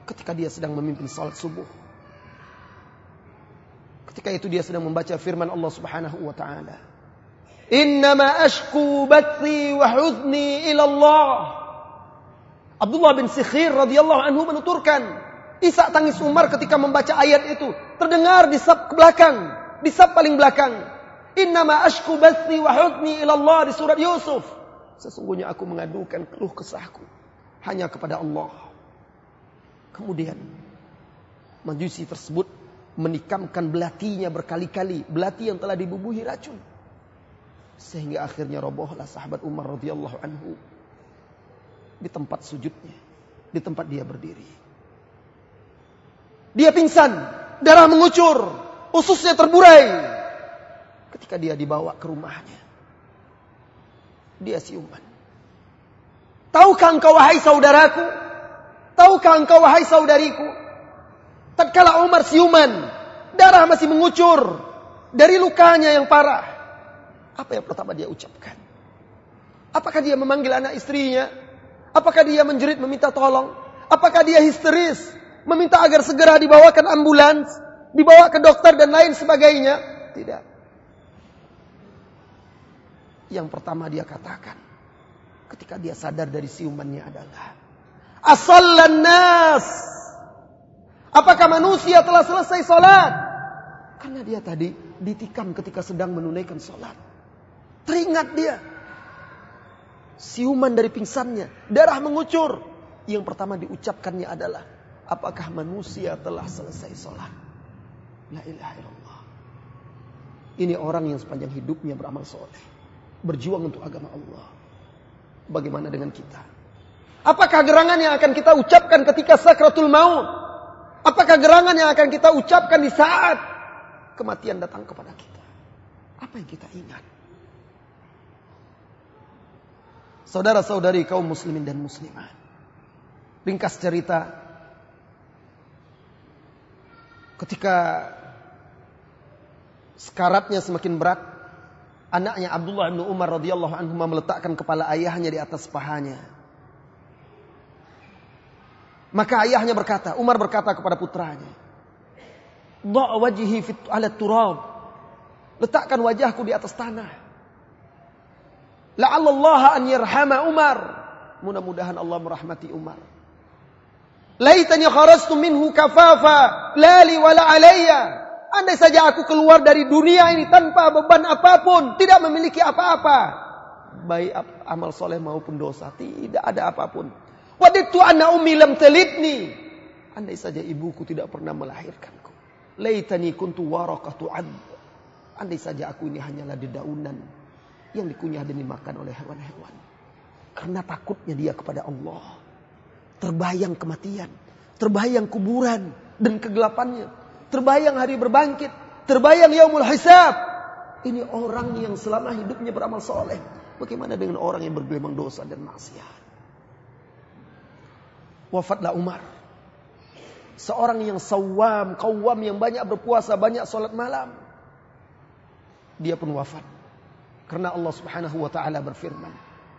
[SPEAKER 1] ketika dia sedang memimpin salat subuh. Ketika itu dia sedang membaca firman Allah Subhanahu wa taala. Innama ashku bathi wa huzni ila Allah. Abdullah bin Sikhir radhiyallahu anhu menuturkan, isak tangis Umar ketika membaca ayat itu terdengar di sab ke belakang, di sab paling belakang. Innama ashku bathi wa huzni ila Allah di surat Yusuf. Sesungguhnya aku mengadukan keluh kesahku hanya kepada Allah. Kemudian majusi tersebut menikamkan belatinya berkali-kali, belati yang telah dibubuhi racun. Sehingga akhirnya robohlah sahabat Umar radhiyallahu anhu di tempat sujudnya, di tempat dia berdiri. Dia pingsan, darah mengucur, ususnya terburai. Ketika dia dibawa ke rumahnya, dia siuman. Tahukah engkau wahai saudaraku? Tahukah engkau wahai saudariku? Tatkala Umar siuman, darah masih mengucur dari lukanya yang parah. Apa yang pertama dia ucapkan? Apakah dia memanggil anak istrinya? Apakah dia menjerit meminta tolong? Apakah dia histeris meminta agar segera dibawakan ambulans, dibawa ke dokter dan lain sebagainya? Tidak. Yang pertama dia katakan ketika dia sadar dari siumannya adalah asallan nas Apakah manusia telah selesai sholat? Karena dia tadi ditikam ketika sedang menunaikan sholat. Teringat dia. Siuman dari pingsannya. Darah mengucur. Yang pertama diucapkannya adalah. Apakah manusia telah selesai sholat? La ilaha illallah. Ini orang yang sepanjang hidupnya beramal soleh. Berjuang untuk agama Allah. Bagaimana dengan kita? Apakah gerangan yang akan kita ucapkan ketika sakratul maut? Apakah gerangan yang akan kita ucapkan di saat kematian datang kepada kita? Apa yang kita ingat? Saudara-saudari kaum muslimin dan muslimat. Ringkas cerita. Ketika sekaratnya semakin berat, anaknya Abdullah bin Umar radhiyallahu anhu meletakkan kepala ayahnya di atas pahanya. Maka ayahnya berkata, Umar berkata kepada putranya, "Dha' wajhi fit ala turab." Letakkan wajahku di atas tanah. La'allallah an yarhama Umar. Mudah-mudahan Allah merahmati Umar. Laitani kharastu minhu kafafa lali wala alayya. Andai saja aku keluar dari dunia ini tanpa beban apa pun, tidak memiliki apa-apa. Baik amal soleh maupun dosa, tidak ada apa pun. Waditu anna ummi lam talidni. Andai saja ibuku tidak pernah melahirkanku. Laitani kuntu warakatu ad. Andai saja aku ini hanyalah dedaunan yang dikunyah dan dimakan oleh hewan-hewan. Karena takutnya dia kepada Allah terbayang kematian, terbayang kuburan dan kegelapannya, terbayang hari berbangkit, terbayang yaumul hisab. Ini orang yang selama hidupnya beramal soleh. Bagaimana dengan orang yang bergelimang dosa dan maksiat? Wafatlah Umar. Seorang yang sawam, kawam yang banyak berpuasa, banyak sholat malam. Dia pun wafat. Karena Allah subhanahu wa ta'ala berfirman.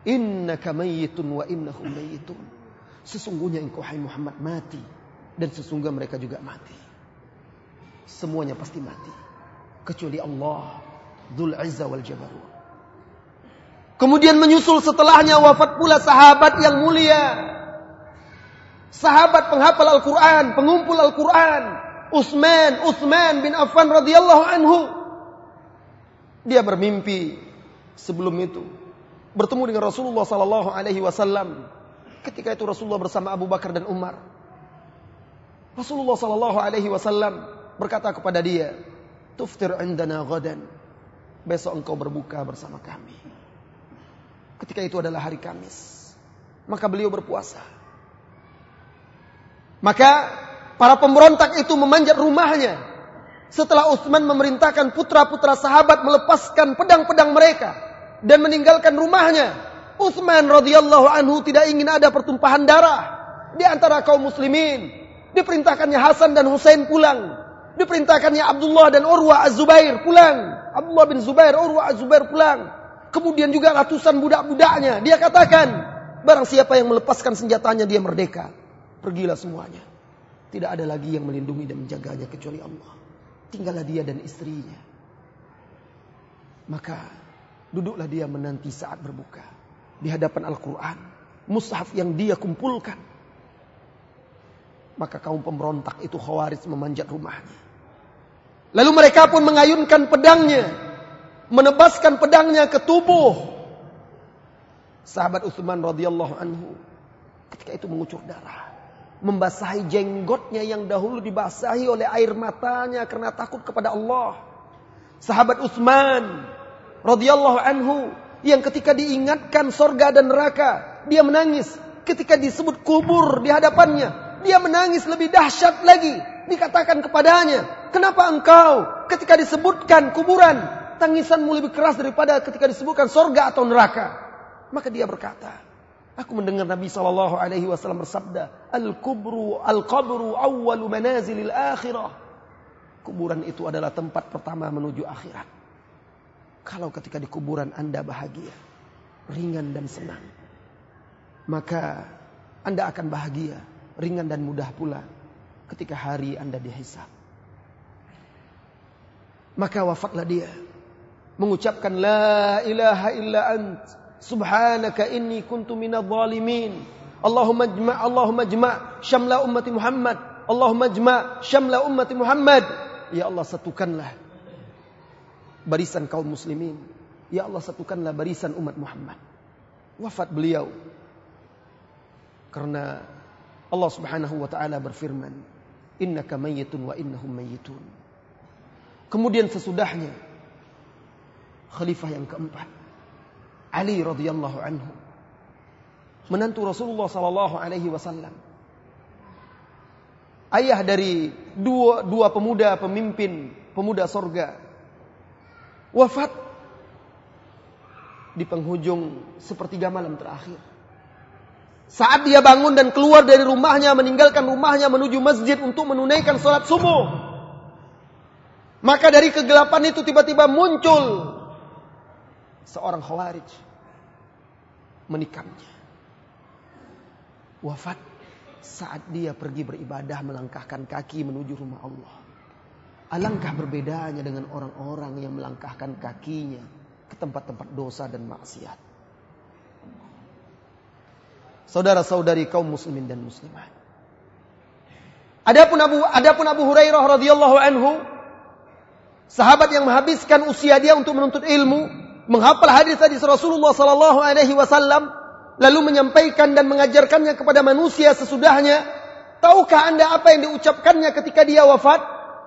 [SPEAKER 1] Innaka mayyitun wa innahum mayyitun. Sesungguhnya engkau hai Muhammad mati. Dan sesungguhnya mereka juga mati. Semuanya pasti mati. Kecuali Allah. Dhul Izza wal Jabarut. Kemudian menyusul setelahnya wafat pula sahabat yang mulia. Sahabat penghafal Al-Quran, pengumpul Al-Quran. Utsman, Utsman bin Affan radhiyallahu anhu. Dia bermimpi sebelum itu bertemu dengan Rasulullah sallallahu alaihi wasallam Ketika itu Rasulullah bersama Abu Bakar dan Umar. Rasulullah Sallallahu Alaihi Wasallam berkata kepada dia, "Tuftir indana ghadan." Besok engkau berbuka bersama kami. Ketika itu adalah hari Kamis. Maka beliau berpuasa. Maka para pemberontak itu memanjat rumahnya. Setelah Utsman memerintahkan putra-putra sahabat melepaskan pedang-pedang mereka dan meninggalkan rumahnya, Utsman radhiyallahu anhu tidak ingin ada pertumpahan darah di antara kaum muslimin. Diperintahkannya Hasan dan Husain pulang. Diperintahkannya Abdullah dan Urwa Az-Zubair pulang. Abdullah bin Zubair, Urwa Az-Zubair pulang. Kemudian juga ratusan budak-budaknya. Dia katakan, barang siapa yang melepaskan senjatanya dia merdeka. Pergilah semuanya. Tidak ada lagi yang melindungi dan menjaganya kecuali Allah. Tinggallah dia dan istrinya. Maka duduklah dia menanti saat berbuka di hadapan Al-Quran. Mushaf yang dia kumpulkan. Maka kaum pemberontak itu khawarij memanjat rumahnya. Lalu mereka pun mengayunkan pedangnya. Menebaskan pedangnya ke tubuh. Sahabat Utsman radhiyallahu anhu ketika itu mengucur darah. Membasahi jenggotnya yang dahulu dibasahi oleh air matanya karena takut kepada Allah. Sahabat Utsman radhiyallahu anhu yang ketika diingatkan sorga dan neraka, dia menangis. Ketika disebut kubur di hadapannya, dia menangis lebih dahsyat lagi. Dikatakan kepadanya, kenapa engkau ketika disebutkan kuburan, tangisanmu lebih keras daripada ketika disebutkan sorga atau neraka. Maka dia berkata, aku mendengar Nabi Shallallahu Alaihi Wasallam bersabda, al kubru al qabru awwalu manazilil akhirah. Kuburan itu adalah tempat pertama menuju akhirat. Kalau ketika di kuburan Anda bahagia, ringan dan senang, maka Anda akan bahagia, ringan dan mudah pula ketika hari Anda dihisap. Maka wafatlah dia mengucapkan la ilaha illa ant subhanaka inni kuntu minadh dhalimin. Allahumma jma' Allahumma jma' syamla ummati Muhammad. Allahumma jma' syamla ummati Muhammad. Ya Allah satukanlah barisan kaum muslimin. Ya Allah satukanlah barisan umat Muhammad. Wafat beliau. Karena Allah subhanahu wa ta'ala berfirman. Innaka mayyitun wa innahum mayyitun. Kemudian sesudahnya. Khalifah yang keempat. Ali radhiyallahu anhu. Menantu Rasulullah sallallahu alaihi wasallam. Ayah dari dua, dua pemuda pemimpin, pemuda sorga wafat di penghujung sepertiga malam terakhir. Saat dia bangun dan keluar dari rumahnya, meninggalkan rumahnya menuju masjid untuk menunaikan sholat subuh. Maka dari kegelapan itu tiba-tiba muncul seorang khawarij menikamnya. Wafat saat dia pergi beribadah melangkahkan kaki menuju rumah Allah. Alangkah berbedanya dengan orang-orang yang melangkahkan kakinya ke tempat-tempat dosa dan maksiat. saudara-saudari kaum muslimin dan muslimat. Adapun Abu Adapun Abu Hurairah radhiyallahu anhu sahabat yang menghabiskan usia dia untuk menuntut ilmu, menghafal hadis-hadis Rasulullah sallallahu alaihi wasallam, lalu menyampaikan dan mengajarkannya kepada manusia sesudahnya. Tahukah Anda apa yang diucapkannya ketika dia wafat?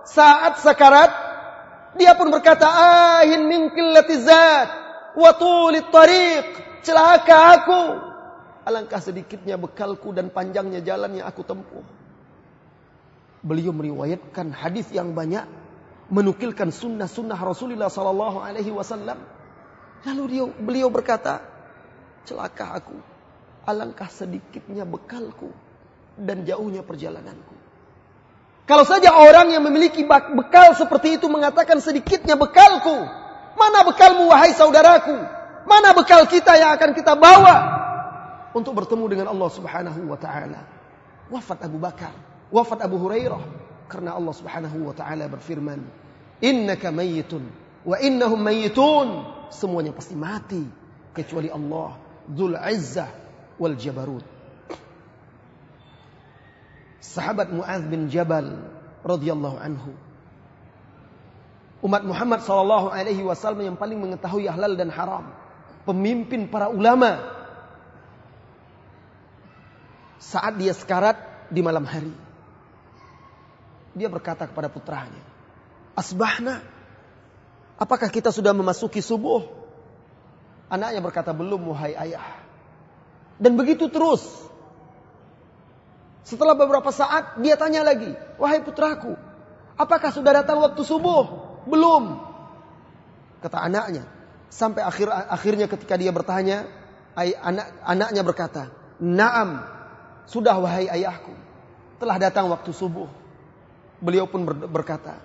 [SPEAKER 1] Saat sakarat, dia pun berkata, "Ahin min qillati zat wa tulit tariq." Celaka aku. Alangkah sedikitnya bekalku dan panjangnya jalan yang aku tempuh. Beliau meriwayatkan hadis yang banyak, menukilkan sunnah-sunnah Rasulullah Sallallahu Alaihi Wasallam. Lalu dia, beliau berkata, celaka aku, alangkah sedikitnya bekalku dan jauhnya perjalananku. Kalau saja orang yang memiliki bekal seperti itu mengatakan sedikitnya bekalku, mana bekalmu wahai saudaraku? Mana bekal kita yang akan kita bawa untuk bertemu dengan Allah Subhanahu wa taala? Wafat Abu Bakar wafat Abu Hurairah karena Allah Subhanahu wa taala berfirman, "Innaka mayyitun wa innahum mayyitun." Semuanya pasti mati kecuali Allah, Dzul Izzah wal Jabarut. Sahabat Muaz bin Jabal radhiyallahu anhu Umat Muhammad sallallahu alaihi wasallam yang paling mengetahui halal dan haram, pemimpin para ulama. Saat dia sekarat di malam hari, dia berkata kepada putranya, Asbahna, apakah kita sudah memasuki subuh? Anaknya berkata, belum wahai ayah. Dan begitu terus. Setelah beberapa saat, dia tanya lagi, wahai putraku, apakah sudah datang waktu subuh? Belum. Kata anaknya. Sampai akhir akhirnya ketika dia bertanya, anak, anaknya berkata, Naam, sudah wahai ayahku. Telah datang waktu subuh. Beliau pun berkata,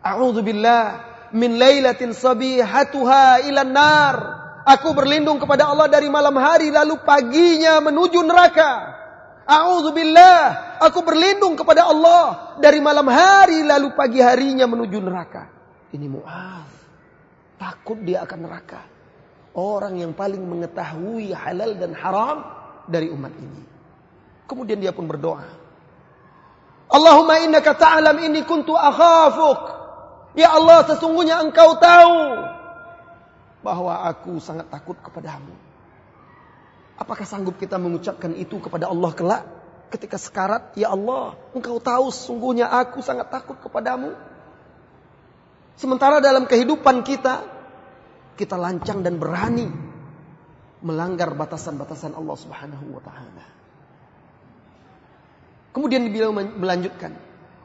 [SPEAKER 1] A'udzubillah min lailatin sabihatuha ilan nar. Aku berlindung kepada Allah dari malam hari lalu paginya menuju neraka. A'udzubillah, aku berlindung kepada Allah dari malam hari lalu pagi harinya menuju neraka. Ini Mu'az. Takut dia akan neraka. Orang yang paling mengetahui halal dan haram dari umat ini. Kemudian dia pun berdoa. Allahumma innaka ta'lam inni kuntu akhafuk. Ya Allah, sesungguhnya engkau tahu bahwa aku sangat takut kepadamu. Apakah sanggup kita mengucapkan itu kepada Allah kelak ketika sekarat? Ya Allah, engkau tahu sesungguhnya aku sangat takut kepadamu. Sementara dalam kehidupan kita, kita lancang dan berani melanggar batasan-batasan Allah Subhanahu wa taala. Kemudian beliau melanjutkan,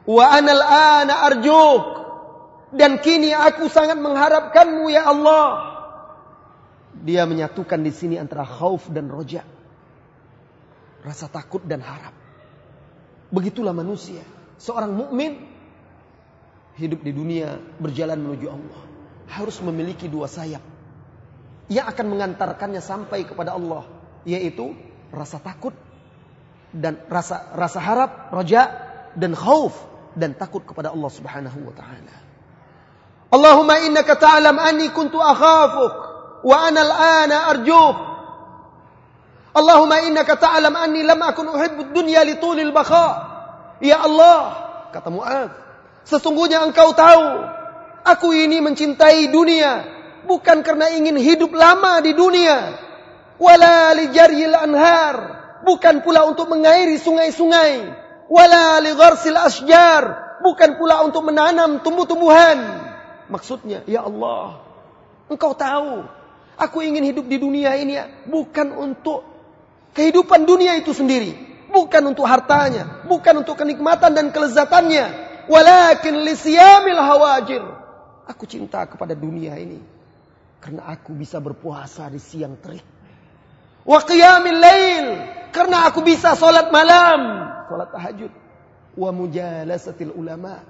[SPEAKER 1] "Wa anal ana arjuk." Dan kini aku sangat mengharapkanmu ya Allah. Dia menyatukan di sini antara khauf dan roja. Rasa takut dan harap. Begitulah manusia. Seorang mukmin hidup di dunia berjalan menuju Allah harus memiliki dua sayap yang akan mengantarkannya sampai kepada Allah yaitu rasa takut dan rasa rasa harap, roja dan khauf dan takut kepada Allah Subhanahu wa taala. Allahumma innaka ta'lam anni kuntu akhafuk al-ana arjuk. Allahumma innaka ta'lam anni lam akun uhibbu dunya li tulil baqa. Ya Allah, kata Mu'adz, sesungguhnya engkau tahu aku ini mencintai dunia bukan karena ingin hidup lama di dunia wala li jaryil anhar bukan pula untuk mengairi sungai-sungai, wala li gharsil asjar, bukan pula untuk menanam tumbuh-tumbuhan. Maksudnya, ya Allah, Engkau tahu, aku ingin hidup di dunia ini bukan untuk kehidupan dunia itu sendiri, bukan untuk hartanya, bukan untuk kenikmatan dan kelezatannya, walakin li siyamil hawajir. Aku cinta kepada dunia ini karena aku bisa berpuasa di siang terik. Wa qiyamil lail karena aku bisa sholat malam, sholat tahajud. Wa mujalasatil ulama.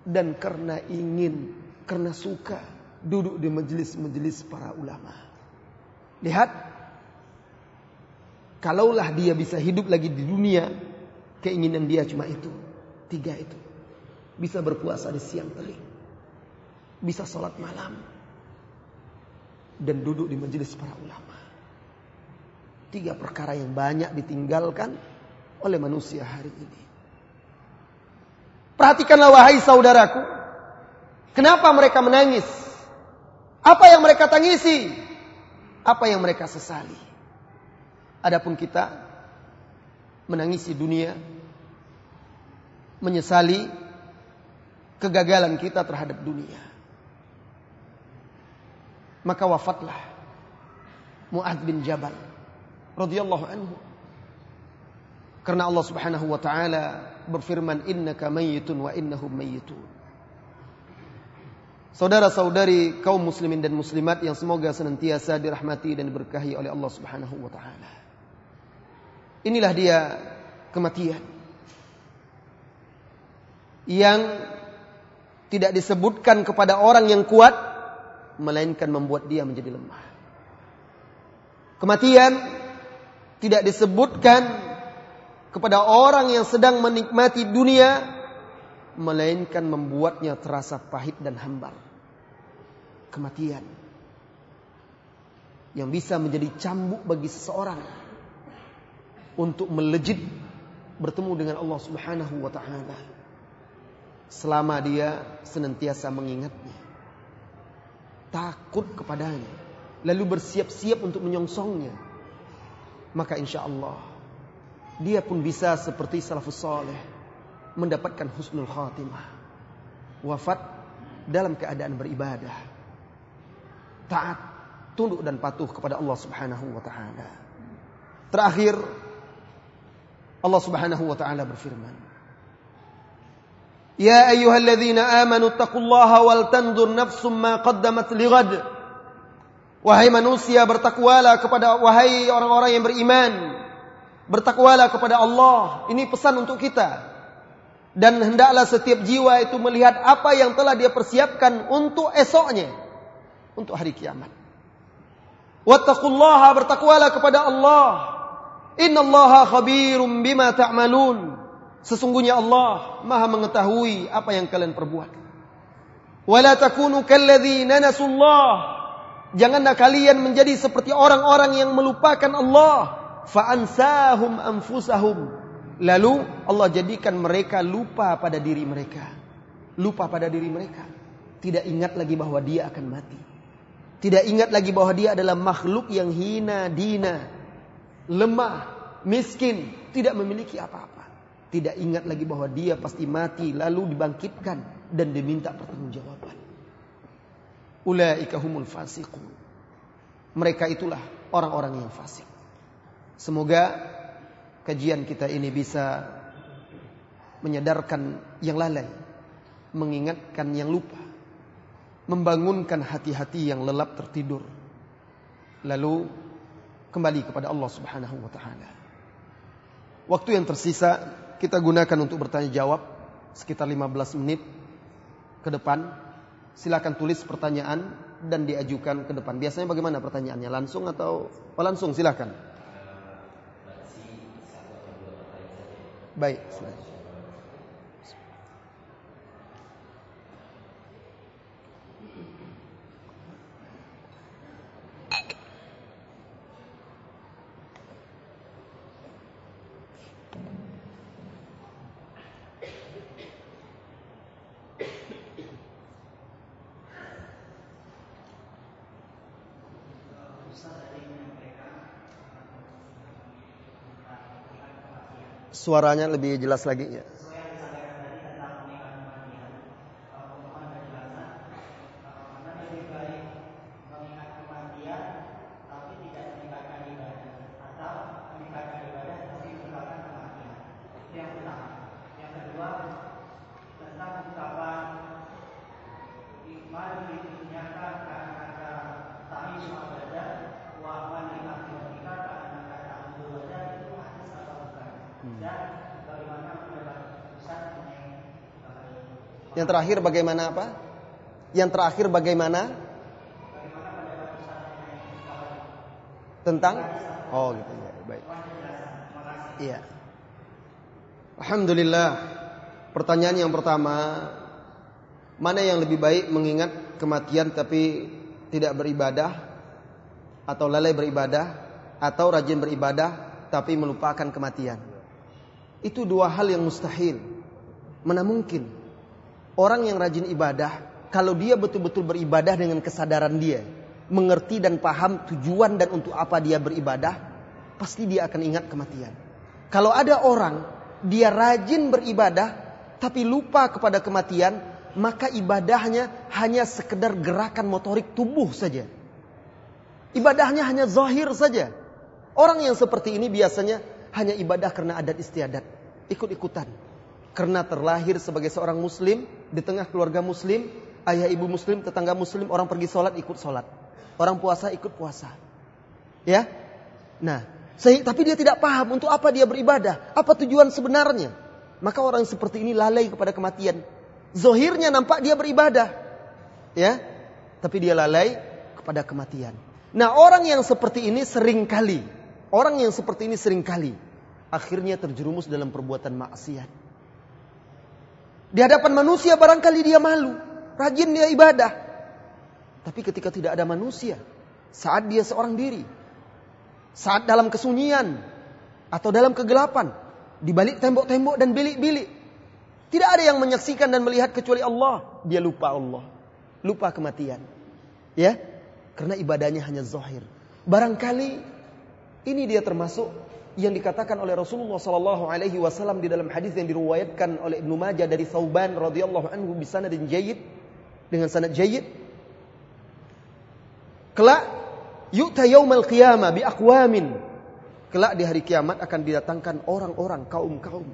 [SPEAKER 1] Dan karena ingin, karena suka duduk di majelis-majelis para ulama. Lihat, kalaulah dia bisa hidup lagi di dunia, keinginan dia cuma itu. Tiga itu. Bisa berpuasa di siang terik. Bisa sholat malam. Dan duduk di majelis para ulama. Tiga perkara yang banyak ditinggalkan oleh manusia hari ini. Perhatikanlah wahai saudaraku. Kenapa mereka menangis? Apa yang mereka tangisi? Apa yang mereka sesali? Adapun kita menangisi dunia, menyesali kegagalan kita terhadap dunia. Maka wafatlah Mu'ad bin Jabal radhiyallahu anhu. Karena Allah Subhanahu wa taala berfirman innaka mayyitun wa innahum mayyitun. Saudara-saudari kaum muslimin dan muslimat yang semoga senantiasa dirahmati dan diberkahi oleh Allah Subhanahu wa taala. Inilah dia kematian yang tidak disebutkan kepada orang yang kuat melainkan membuat dia menjadi lemah. Kematian tidak disebutkan kepada orang yang sedang menikmati dunia melainkan membuatnya terasa pahit dan hambar. Kematian yang bisa menjadi cambuk bagi seseorang untuk melejit bertemu dengan Allah Subhanahu wa taala. Selama dia senantiasa mengingatnya. Takut kepadanya lalu bersiap-siap untuk menyongsongnya, maka insya Allah dia pun bisa seperti salafus soleh mendapatkan husnul khatimah, wafat dalam keadaan beribadah, taat, tunduk dan patuh kepada Allah Subhanahu wa taala. Terakhir Allah Subhanahu wa taala berfirman, "Ya ayyuhalladzina amanu taqullaha wal tanzur nafsum ma qaddamat lighad." Wahai manusia bertakwalah kepada wahai orang-orang yang beriman. Bertakwalah kepada Allah. Ini pesan untuk kita. Dan hendaklah setiap jiwa itu melihat apa yang telah dia persiapkan untuk esoknya. Untuk hari kiamat. Wattaqullaha bertakwalah kepada Allah. Innallaha khabirum bima ta'malun. Sesungguhnya Allah maha mengetahui apa yang kalian perbuat. Wala takunu kalladzina nasullah Janganlah kalian menjadi seperti orang-orang yang melupakan Allah. Fa'ansahum anfusahum. Lalu Allah jadikan mereka lupa pada diri mereka. Lupa pada diri mereka. Tidak ingat lagi bahwa dia akan mati. Tidak ingat lagi bahwa dia adalah makhluk yang hina, dina, lemah, miskin, tidak memiliki apa-apa. Tidak ingat lagi bahwa dia pasti mati lalu dibangkitkan dan diminta pertanggungjawaban. Ulaika humul fasiqun. Mereka itulah orang-orang yang fasik. Semoga kajian kita ini bisa menyadarkan yang lalai, mengingatkan yang lupa, membangunkan hati-hati yang lelap tertidur. Lalu kembali kepada Allah Subhanahu wa taala. Waktu yang tersisa kita gunakan untuk bertanya jawab sekitar 15 menit ke depan silakan tulis pertanyaan dan diajukan ke depan. Biasanya bagaimana pertanyaannya? Langsung atau oh, langsung silakan. Baik, silakan. Suaranya lebih jelas lagi ya. Terakhir bagaimana apa? Yang terakhir bagaimana? Tentang? Oh gitu ya, baik. Iya. Alhamdulillah. Pertanyaan yang pertama, mana yang lebih baik mengingat kematian tapi tidak beribadah atau lalai beribadah atau rajin beribadah tapi melupakan kematian. Itu dua hal yang mustahil. Mana mungkin orang yang rajin ibadah kalau dia betul-betul beribadah dengan kesadaran dia, mengerti dan paham tujuan dan untuk apa dia beribadah, pasti dia akan ingat kematian. Kalau ada orang dia rajin beribadah tapi lupa kepada kematian, maka ibadahnya hanya sekedar gerakan motorik tubuh saja. Ibadahnya hanya zahir saja. Orang yang seperti ini biasanya hanya ibadah karena adat istiadat, ikut-ikutan. Karena terlahir sebagai seorang muslim di tengah keluarga muslim, ayah ibu muslim, tetangga muslim, orang pergi sholat ikut sholat. Orang puasa ikut puasa. Ya, Nah, tapi dia tidak paham untuk apa dia beribadah, apa tujuan sebenarnya. Maka orang seperti ini lalai kepada kematian. Zohirnya nampak dia beribadah, ya, tapi dia lalai kepada kematian. Nah, orang yang seperti ini sering kali Orang yang seperti ini sering kali akhirnya terjerumus dalam perbuatan maksiat. Di hadapan manusia barangkali dia malu, rajin dia ibadah. Tapi ketika tidak ada manusia, saat dia seorang diri, saat dalam kesunyian atau dalam kegelapan, di balik tembok-tembok dan bilik-bilik, tidak ada yang menyaksikan dan melihat kecuali Allah. Dia lupa Allah, lupa kematian. Ya, karena ibadahnya hanya zahir. Barangkali ini dia termasuk yang dikatakan oleh Rasulullah sallallahu alaihi wasallam di dalam hadis yang diriwayatkan oleh Ibnu Majah dari Thauban radhiyallahu anhu bi sanadin jayyid dengan sanad jayyid. Kelak yu'ta yaumal qiyamah bi aqwamin. Kelak di hari kiamat akan didatangkan orang-orang kaum-kaum.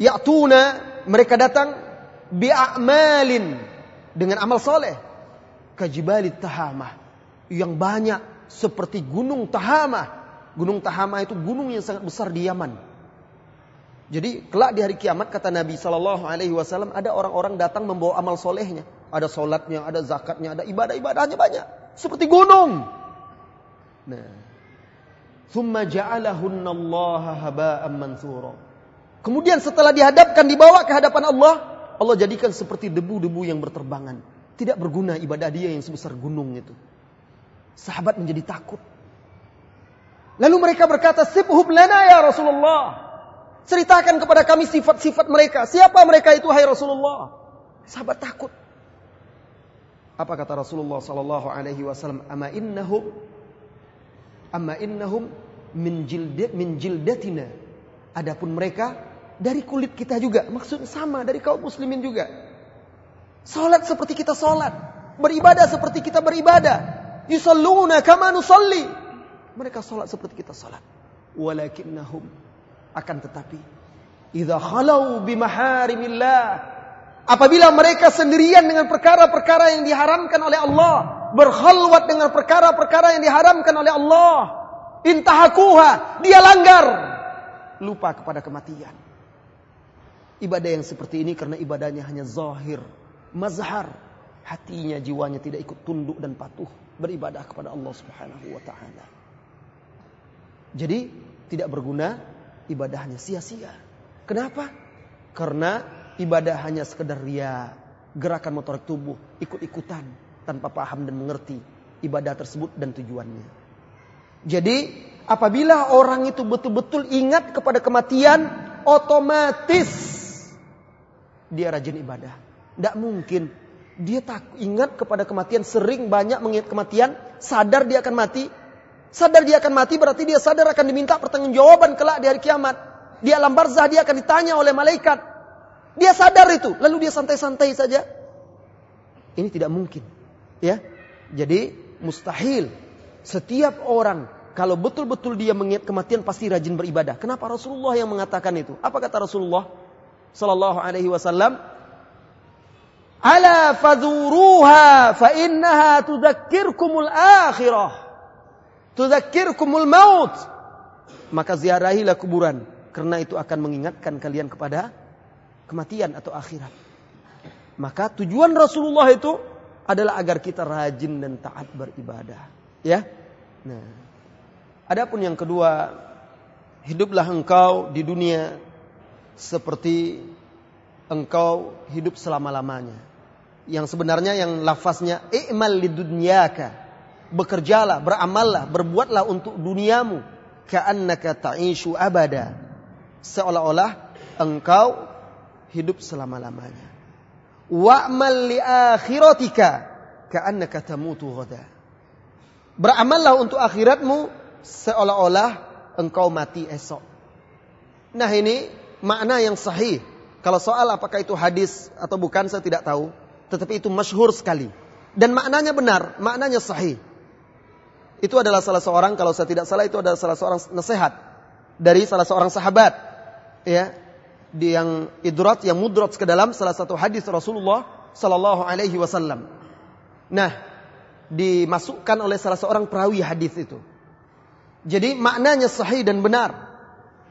[SPEAKER 1] Ya'tuna mereka datang bi a'malin dengan amal soleh. Kajibali tahamah yang banyak seperti gunung Tahama. Gunung Tahama itu gunung yang sangat besar di Yaman. Jadi kelak di hari kiamat kata Nabi Shallallahu Alaihi Wasallam ada orang-orang datang membawa amal solehnya, ada solatnya, ada zakatnya, ada ibadah-ibadahnya banyak, seperti gunung. Nah. Kemudian setelah dihadapkan, dibawa ke hadapan Allah, Allah jadikan seperti debu-debu yang berterbangan. Tidak berguna ibadah dia yang sebesar gunung itu. Sahabat menjadi takut. Lalu mereka berkata, Sibhub lana ya Rasulullah. Ceritakan kepada kami sifat-sifat mereka. Siapa mereka itu hai Rasulullah? Sahabat takut. Apa kata Rasulullah sallallahu alaihi wasallam? Ama innahum amma innahum min jildat min jildatina. Adapun mereka dari kulit kita juga. Maksudnya sama dari kaum muslimin juga. Salat seperti kita salat, beribadah seperti kita beribadah. Yusalluna kama nusalli. Mereka salat seperti kita salat. Walakinnahum akan tetapi idza khalau bimaharimillah apabila mereka sendirian dengan perkara-perkara yang diharamkan oleh Allah, berkhalwat dengan perkara-perkara yang diharamkan oleh Allah, intahakuha, dia langgar, lupa kepada kematian. Ibadah yang seperti ini karena ibadahnya hanya zahir, mazhar, hatinya, jiwanya tidak ikut tunduk dan patuh beribadah kepada Allah Subhanahu wa taala. Jadi tidak berguna ibadahnya sia-sia. Kenapa? Karena ibadah hanya sekedar ria, gerakan motorik tubuh, ikut-ikutan tanpa paham dan mengerti ibadah tersebut dan tujuannya. Jadi apabila orang itu betul-betul ingat kepada kematian, otomatis dia rajin ibadah. Tidak mungkin dia tak ingat kepada kematian, sering banyak mengingat kematian, sadar dia akan mati. Sadar dia akan mati berarti dia sadar akan diminta pertanggungjawaban kelak di hari kiamat. Di alam barzah dia akan ditanya oleh malaikat. Dia sadar itu, lalu dia santai-santai saja. Ini tidak mungkin. Ya. Jadi mustahil setiap orang kalau betul-betul dia mengingat kematian pasti rajin beribadah. Kenapa Rasulullah yang mengatakan itu? Apa kata Rasulullah sallallahu alaihi wasallam? Ala fadhuruha fa innaha tudzakkirkumul akhirah. Tudzakkirkumul maut. Maka ziarahilah kuburan karena itu akan mengingatkan kalian kepada kematian atau akhirat. Maka tujuan Rasulullah itu adalah agar kita rajin dan taat beribadah, ya. Nah, adapun yang kedua, hiduplah engkau di dunia seperti engkau hidup selama-lamanya yang sebenarnya yang lafaznya i'mal lidunyaka bekerjalah, beramallah, berbuatlah untuk duniamu. Ka'annaka ta'ishu abada. Seolah-olah engkau hidup selama-lamanya. Wa'mal li akhiratika ka'annaka tamutu ghada. Beramallah untuk akhiratmu seolah-olah engkau mati esok. Nah ini makna yang sahih. Kalau soal apakah itu hadis atau bukan saya tidak tahu. Tetapi itu masyhur sekali. Dan maknanya benar, maknanya sahih. Itu adalah salah seorang, kalau saya tidak salah itu adalah salah seorang nasihat. Dari salah seorang sahabat. Ya, yang idrat, yang mudrat ke dalam salah satu hadis Rasulullah Sallallahu Alaihi Wasallam. Nah, dimasukkan oleh salah seorang perawi hadis itu. Jadi maknanya sahih dan benar.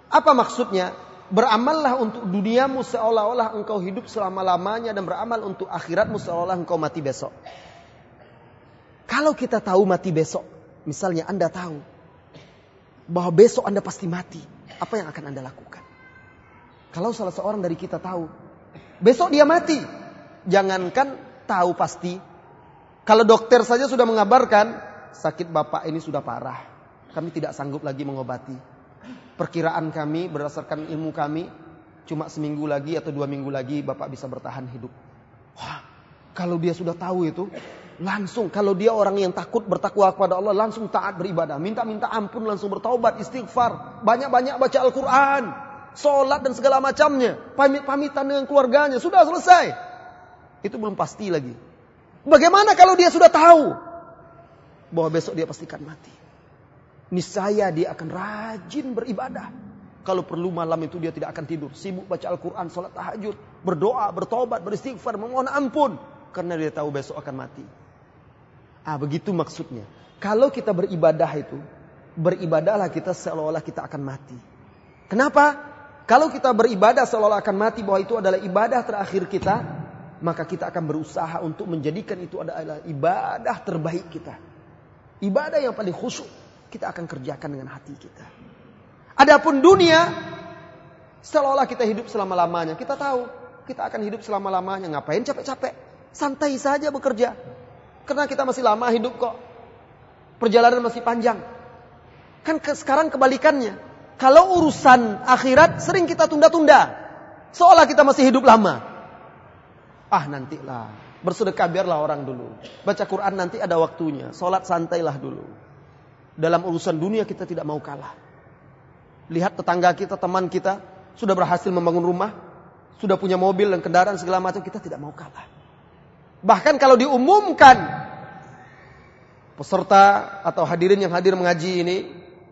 [SPEAKER 1] Apa maksudnya? Beramallah untuk duniamu seolah-olah engkau hidup selama-lamanya dan beramal untuk akhiratmu seolah-olah engkau mati besok. Kalau kita tahu mati besok, misalnya Anda tahu bahwa besok Anda pasti mati, apa yang akan Anda lakukan? Kalau salah seorang dari kita tahu, besok dia mati, jangankan tahu pasti, kalau dokter saja sudah mengabarkan sakit bapak ini sudah parah, kami tidak sanggup lagi mengobati. Perkiraan kami berdasarkan ilmu kami cuma seminggu lagi atau dua minggu lagi bapak bisa bertahan hidup. Wah, kalau dia sudah tahu itu langsung kalau dia orang yang takut bertakwa kepada Allah langsung taat beribadah, minta-minta ampun langsung bertaubat, istighfar, banyak-banyak baca Al-Qur'an, sholat dan segala macamnya, pamit-pamitan dengan keluarganya, sudah selesai. Itu belum pasti lagi. Bagaimana kalau dia sudah tahu bahwa besok dia pastikan mati? Niscaya dia akan rajin beribadah. Kalau perlu malam itu dia tidak akan tidur. Sibuk baca Al-Quran, sholat tahajud, berdoa, bertobat, beristighfar, memohon ampun. Karena dia tahu besok akan mati. Ah begitu maksudnya. Kalau kita beribadah itu, beribadahlah kita seolah-olah kita akan mati. Kenapa? Kalau kita beribadah seolah-olah akan mati bahwa itu adalah ibadah terakhir kita, maka kita akan berusaha untuk menjadikan itu adalah ibadah terbaik kita. Ibadah yang paling khusyuk kita akan kerjakan dengan hati kita. Adapun dunia seolah-olah kita hidup selama-lamanya. Kita tahu kita akan hidup selama-lamanya. Ngapain capek-capek? Santai saja bekerja. Karena kita masih lama hidup kok. Perjalanan masih panjang. Kan ke, sekarang kebalikannya. Kalau urusan akhirat sering kita tunda-tunda. Seolah kita masih hidup lama. Ah nantilah. Bersedekah biarlah orang dulu. Baca Quran nanti ada waktunya. Sholat santailah dulu. Dalam urusan dunia kita tidak mau kalah. Lihat tetangga kita, teman kita. Sudah berhasil membangun rumah. Sudah punya mobil dan kendaraan segala macam. Kita tidak mau kalah. Bahkan kalau diumumkan. Peserta atau hadirin yang hadir mengaji ini.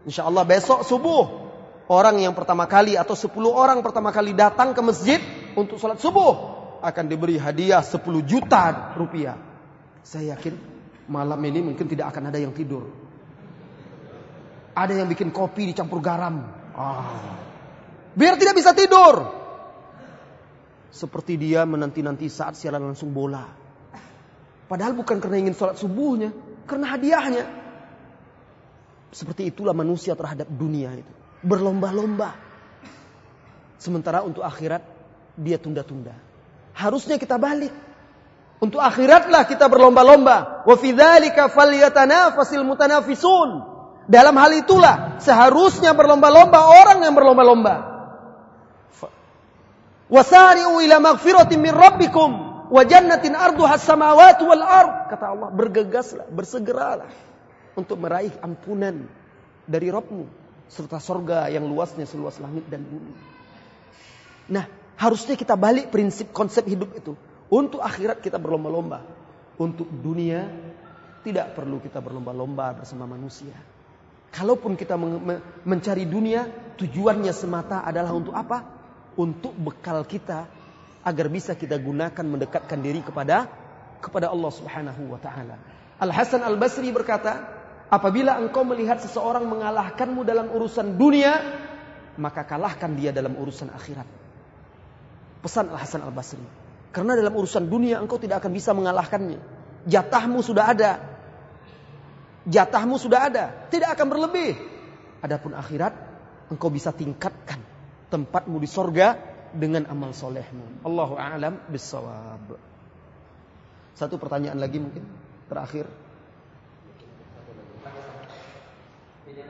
[SPEAKER 1] Insya Allah besok subuh. Orang yang pertama kali atau sepuluh orang pertama kali datang ke masjid untuk sholat subuh akan diberi hadiah 10 juta rupiah. Saya yakin malam ini mungkin tidak akan ada yang tidur. Ada yang bikin kopi dicampur garam. Ah. Biar tidak bisa tidur. Seperti dia menanti-nanti saat siaran langsung bola. Padahal bukan karena ingin sholat subuhnya. Karena hadiahnya. Seperti itulah manusia terhadap dunia itu. Berlomba-lomba. Sementara untuk akhirat dia tunda-tunda. Harusnya kita balik. Untuk akhiratlah kita berlomba-lomba. Wa fi falyatanafasil mutanafisun. Dalam hal itulah seharusnya berlomba-lomba orang yang berlomba-lomba. Wasari'u ila maghfiratin min rabbikum wa jannatin arduha samawati wal ard. Kata Allah, bergegaslah, bersegeralah untuk meraih ampunan dari Rabbmu serta sorga yang luasnya seluas langit dan bumi. Nah, Harusnya kita balik prinsip konsep hidup itu. Untuk akhirat kita berlomba-lomba. Untuk dunia tidak perlu kita berlomba-lomba bersama manusia. Kalaupun kita mencari dunia, tujuannya semata adalah untuk apa? Untuk bekal kita agar bisa kita gunakan mendekatkan diri kepada kepada Allah Subhanahu wa taala. Al Hasan Al Basri berkata, apabila engkau melihat seseorang mengalahkanmu dalam urusan dunia, maka kalahkan dia dalam urusan akhirat. Pesan Al Hasan Al Basri. Karena dalam urusan dunia engkau tidak akan bisa mengalahkannya. Jatahmu sudah ada. Jatahmu sudah ada, tidak akan berlebih. Adapun akhirat, engkau bisa tingkatkan tempatmu di sorga dengan amal solehmu. Allahu a'lam bisawab. Satu pertanyaan lagi mungkin terakhir. Tidak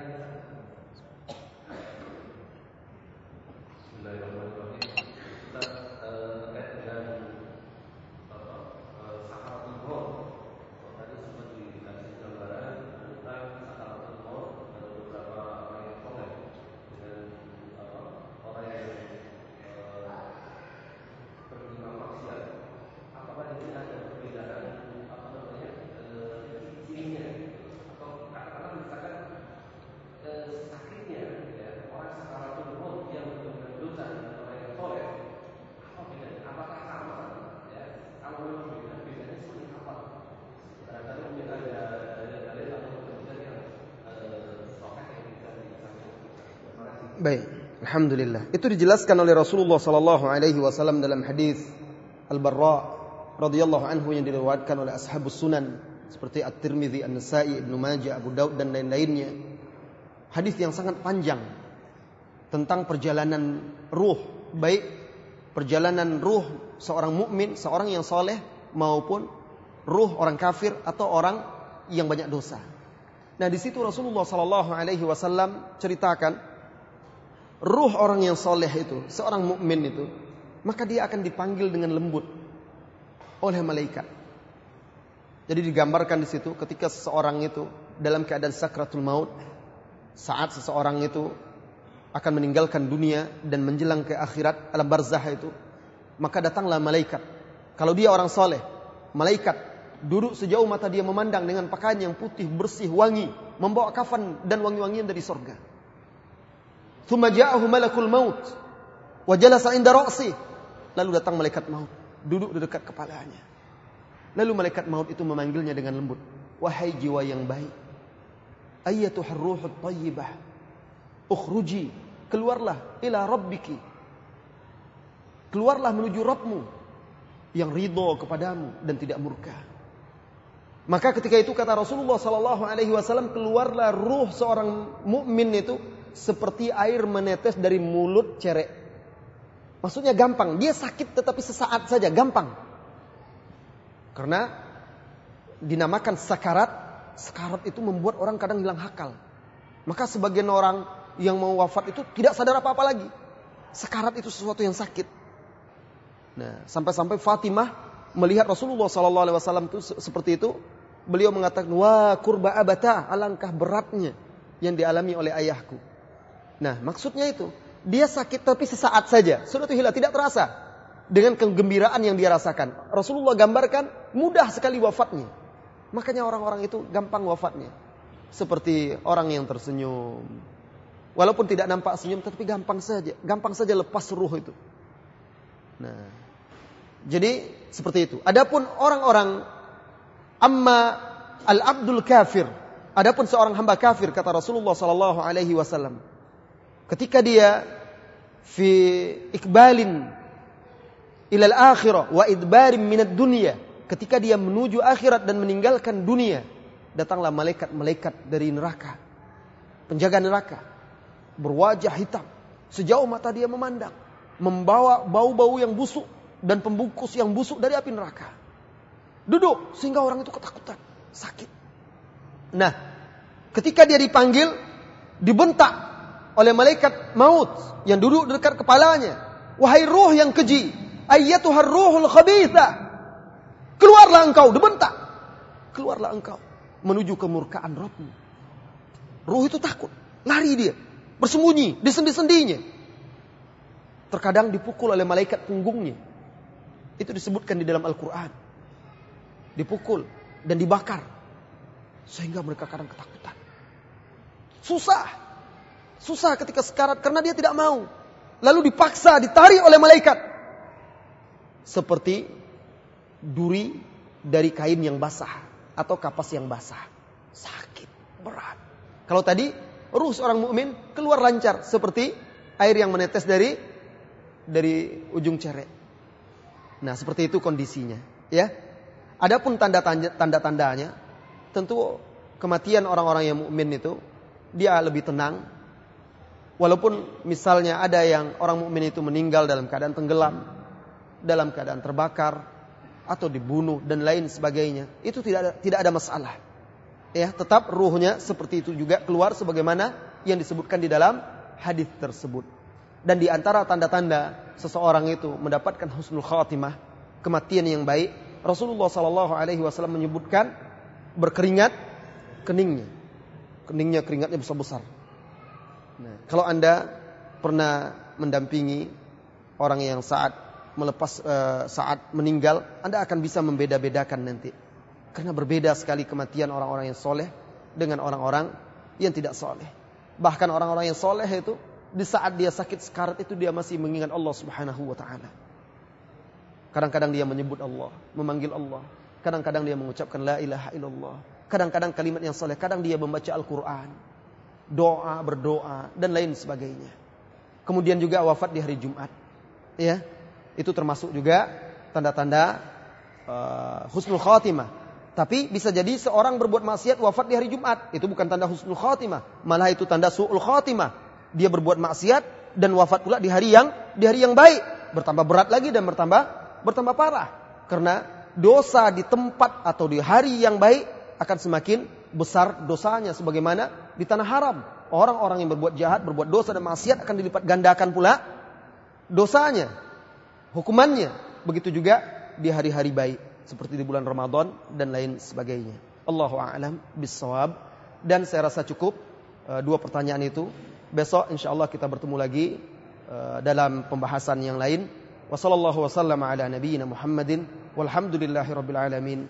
[SPEAKER 1] alhamdulillah. Itu dijelaskan oleh Rasulullah sallallahu alaihi wasallam dalam hadis Al-Barra radhiyallahu anhu yang diriwayatkan oleh ashabus sunan seperti At-Tirmidzi, An-Nasa'i, Ibnu Majah, Abu Daud dan lain-lainnya. Hadis yang sangat panjang tentang perjalanan ruh, baik perjalanan ruh seorang mukmin, seorang yang soleh maupun ruh orang kafir atau orang yang banyak dosa. Nah, di situ Rasulullah sallallahu alaihi wasallam ceritakan ruh orang yang soleh itu, seorang mukmin itu, maka dia akan dipanggil dengan lembut oleh malaikat. Jadi digambarkan di situ ketika seseorang itu dalam keadaan sakratul maut, saat seseorang itu akan meninggalkan dunia dan menjelang ke akhirat alam barzah itu, maka datanglah malaikat. Kalau dia orang soleh, malaikat duduk sejauh mata dia memandang dengan pakaian yang putih, bersih, wangi, membawa kafan dan wangi-wangian dari sorga. Ja'ahu malakul maut wa jalasa inda ra'si. Lalu datang malaikat maut, duduk di dekat kepalanya. Lalu malaikat maut itu memanggilnya dengan lembut, "Wahai jiwa yang baik, ayyatuhar ruhut thayyibah, ukhruji, keluarlah ila rabbiki." Keluarlah menuju Rabbmu yang ridho kepadamu dan tidak murka. Maka ketika itu kata Rasulullah sallallahu alaihi wasallam keluarlah ruh seorang mukmin itu seperti air menetes dari mulut cerek. Maksudnya gampang, dia sakit tetapi sesaat saja, gampang. Karena dinamakan sakarat, sakarat itu membuat orang kadang hilang akal. Maka sebagian orang yang mau wafat itu tidak sadar apa-apa lagi. Sakarat itu sesuatu yang sakit. Nah, sampai-sampai Fatimah melihat Rasulullah SAW itu seperti itu, beliau mengatakan, wah kurba abata, alangkah beratnya yang dialami oleh ayahku. Nah, maksudnya itu, dia sakit tapi sesaat saja, sudah hilang, tidak terasa dengan kegembiraan yang dia rasakan. Rasulullah gambarkan mudah sekali wafatnya. Makanya orang-orang itu gampang wafatnya. Seperti orang yang tersenyum. Walaupun tidak nampak senyum, tapi gampang saja. Gampang saja lepas ruh itu. Nah, jadi seperti itu. Adapun orang-orang amma al-abdul kafir. Adapun seorang hamba kafir kata Rasulullah sallallahu alaihi wasallam ketika dia fi ikbalin ilal akhirah wa idbarin minat dunia ketika dia menuju akhirat dan meninggalkan dunia datanglah malaikat-malaikat dari neraka. Penjaga neraka. Berwajah hitam. Sejauh mata dia memandang. Membawa bau-bau yang busuk dan pembungkus yang busuk dari api neraka. Duduk sehingga orang itu ketakutan. Sakit. Nah ketika dia dipanggil dibentak oleh malaikat maut yang duduk dekat kepalanya. Wahai ruh yang keji, ayyatuhar ruhul khabitha. Keluarlah engkau, dibentak. Keluarlah engkau menuju kemurkaan Rabbmu. Ruh itu takut, lari dia, bersembunyi di sendi-sendinya. Terkadang dipukul oleh malaikat punggungnya. Itu disebutkan di dalam Al-Quran. Dipukul dan dibakar. Sehingga mereka kadang ketakutan. Susah Susah ketika sekarat karena dia tidak mau. Lalu dipaksa, ditarik oleh malaikat. Seperti duri dari kain yang basah atau kapas yang basah. Sakit, berat. Kalau tadi ruh seorang mukmin keluar lancar seperti air yang menetes dari dari ujung cerek. Nah, seperti itu kondisinya, ya. Adapun tanda-tanda-tandanya tentu kematian orang-orang yang mukmin itu dia lebih tenang, Walaupun misalnya ada yang orang mukmin itu meninggal dalam keadaan tenggelam, dalam keadaan terbakar, atau dibunuh dan lain sebagainya, itu tidak ada, tidak ada masalah. ya tetap ruhnya seperti itu juga keluar sebagaimana yang disebutkan di dalam hadis tersebut. Dan di antara tanda-tanda seseorang itu mendapatkan husnul khatimah, kematian yang baik, Rasulullah Shallallahu Alaihi Wasallam menyebutkan berkeringat keningnya, keningnya keringatnya besar-besar. Nah, kalau anda pernah mendampingi orang yang saat melepas uh, saat meninggal, anda akan bisa membeda-bedakan nanti karena berbeda sekali kematian orang-orang yang soleh dengan orang-orang yang tidak soleh. Bahkan orang-orang yang soleh itu di saat dia sakit sekarat itu dia masih mengingat Allah Subhanahu wa taala. Kadang-kadang dia menyebut Allah, memanggil Allah. Kadang-kadang dia mengucapkan la ilaha illallah. Kadang-kadang kalimat yang soleh, kadang dia membaca Al-Quran. Doa, berdoa, dan lain sebagainya. Kemudian juga wafat di hari Jumat. Ya, itu termasuk juga tanda-tanda uh, husnul khatimah. Tapi bisa jadi seorang berbuat maksiat wafat di hari Jumat. Itu bukan tanda husnul khatimah. Malah itu tanda su'ul khatimah. Dia berbuat maksiat dan wafat pula di hari yang di hari yang baik. Bertambah berat lagi dan bertambah bertambah parah. Karena dosa di tempat atau di hari yang baik akan semakin besar dosanya. Sebagaimana di tanah haram. Orang-orang yang berbuat jahat, berbuat dosa dan maksiat akan dilipat gandakan pula dosanya. Hukumannya. Begitu juga di hari-hari baik seperti di bulan Ramadan dan lain sebagainya. Allahu a'lam bissawab dan saya rasa cukup uh, dua pertanyaan itu. Besok insyaallah kita bertemu lagi uh, dalam pembahasan yang lain. Ala nabiyyina Muhammadin walhamdulillahi rabbil alamin.